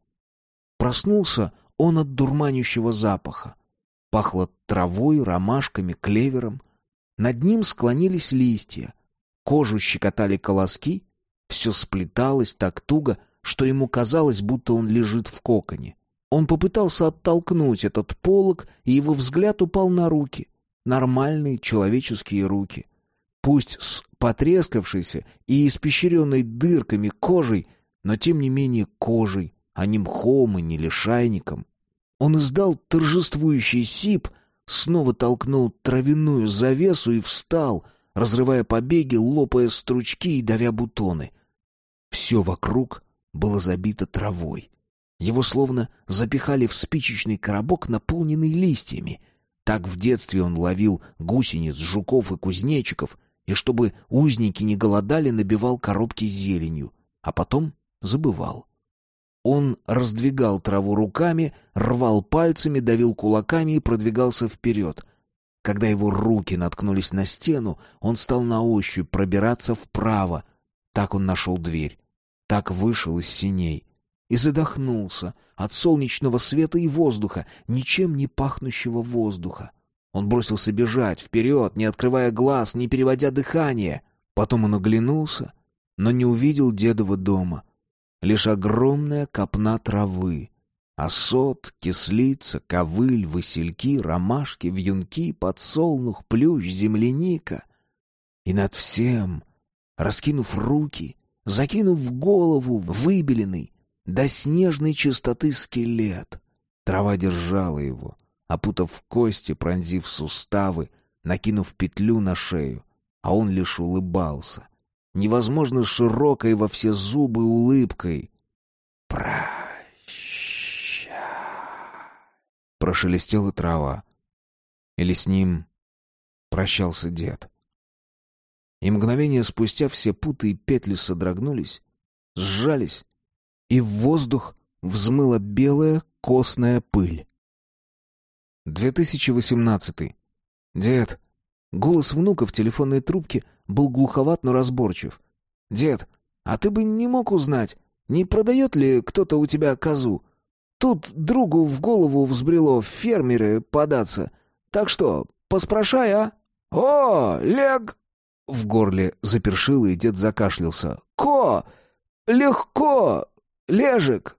Проснулся он от дурманящего запаха. Пахло травой, ромашками, клевером. Над ним склонились листья. Кожу щекотали колоски. Все сплеталось так туго, что ему казалось, будто он лежит в коконе. Он попытался оттолкнуть этот полог, и его взгляд упал на руки. Нормальные человеческие руки. Пусть с потрескавшейся и испещренной дырками кожей, но тем не менее кожей, а не мхом и не лишайником. Он издал торжествующий сип, снова толкнул травяную завесу и встал, разрывая побеги, лопая стручки и давя бутоны. Все вокруг было забито травой. Его словно запихали в спичечный коробок, наполненный листьями. Так в детстве он ловил гусениц, жуков и кузнечиков, и чтобы узники не голодали, набивал коробки с зеленью, а потом забывал. Он раздвигал траву руками, рвал пальцами, давил кулаками и продвигался вперед. Когда его руки наткнулись на стену, он стал на ощупь пробираться вправо. Так он нашел дверь. Так вышел из синей и задохнулся от солнечного света и воздуха, ничем не пахнущего воздуха. Он бросился бежать вперед, не открывая глаз, не переводя дыхание. Потом он оглянулся, но не увидел дедова дома. Лишь огромная копна травы. Осот, кислица, ковыль, васильки, ромашки, вьюнки, подсолнух, плющ, земляника. И над всем, раскинув руки, закинув голову, выбеленный, до снежной чистоты скелет. Трава держала его, опутав кости, пронзив суставы, накинув петлю на шею, а он лишь улыбался. Невозможно широкой во все зубы улыбкой. «Прощай!» Прошелестела трава. Или с ним прощался дед. И мгновение спустя все путы и петли содрогнулись, сжались, и в воздух взмыла белая костная пыль. 2018. Дед. Голос внука в телефонной трубке был глуховат, но разборчив. Дед, а ты бы не мог узнать, не продает ли кто-то у тебя козу? Тут другу в голову взбрело фермеры податься. Так что, поспрашай, а? О, лег... В горле запершило, и дед закашлялся. «Ко! Легко! Лежик,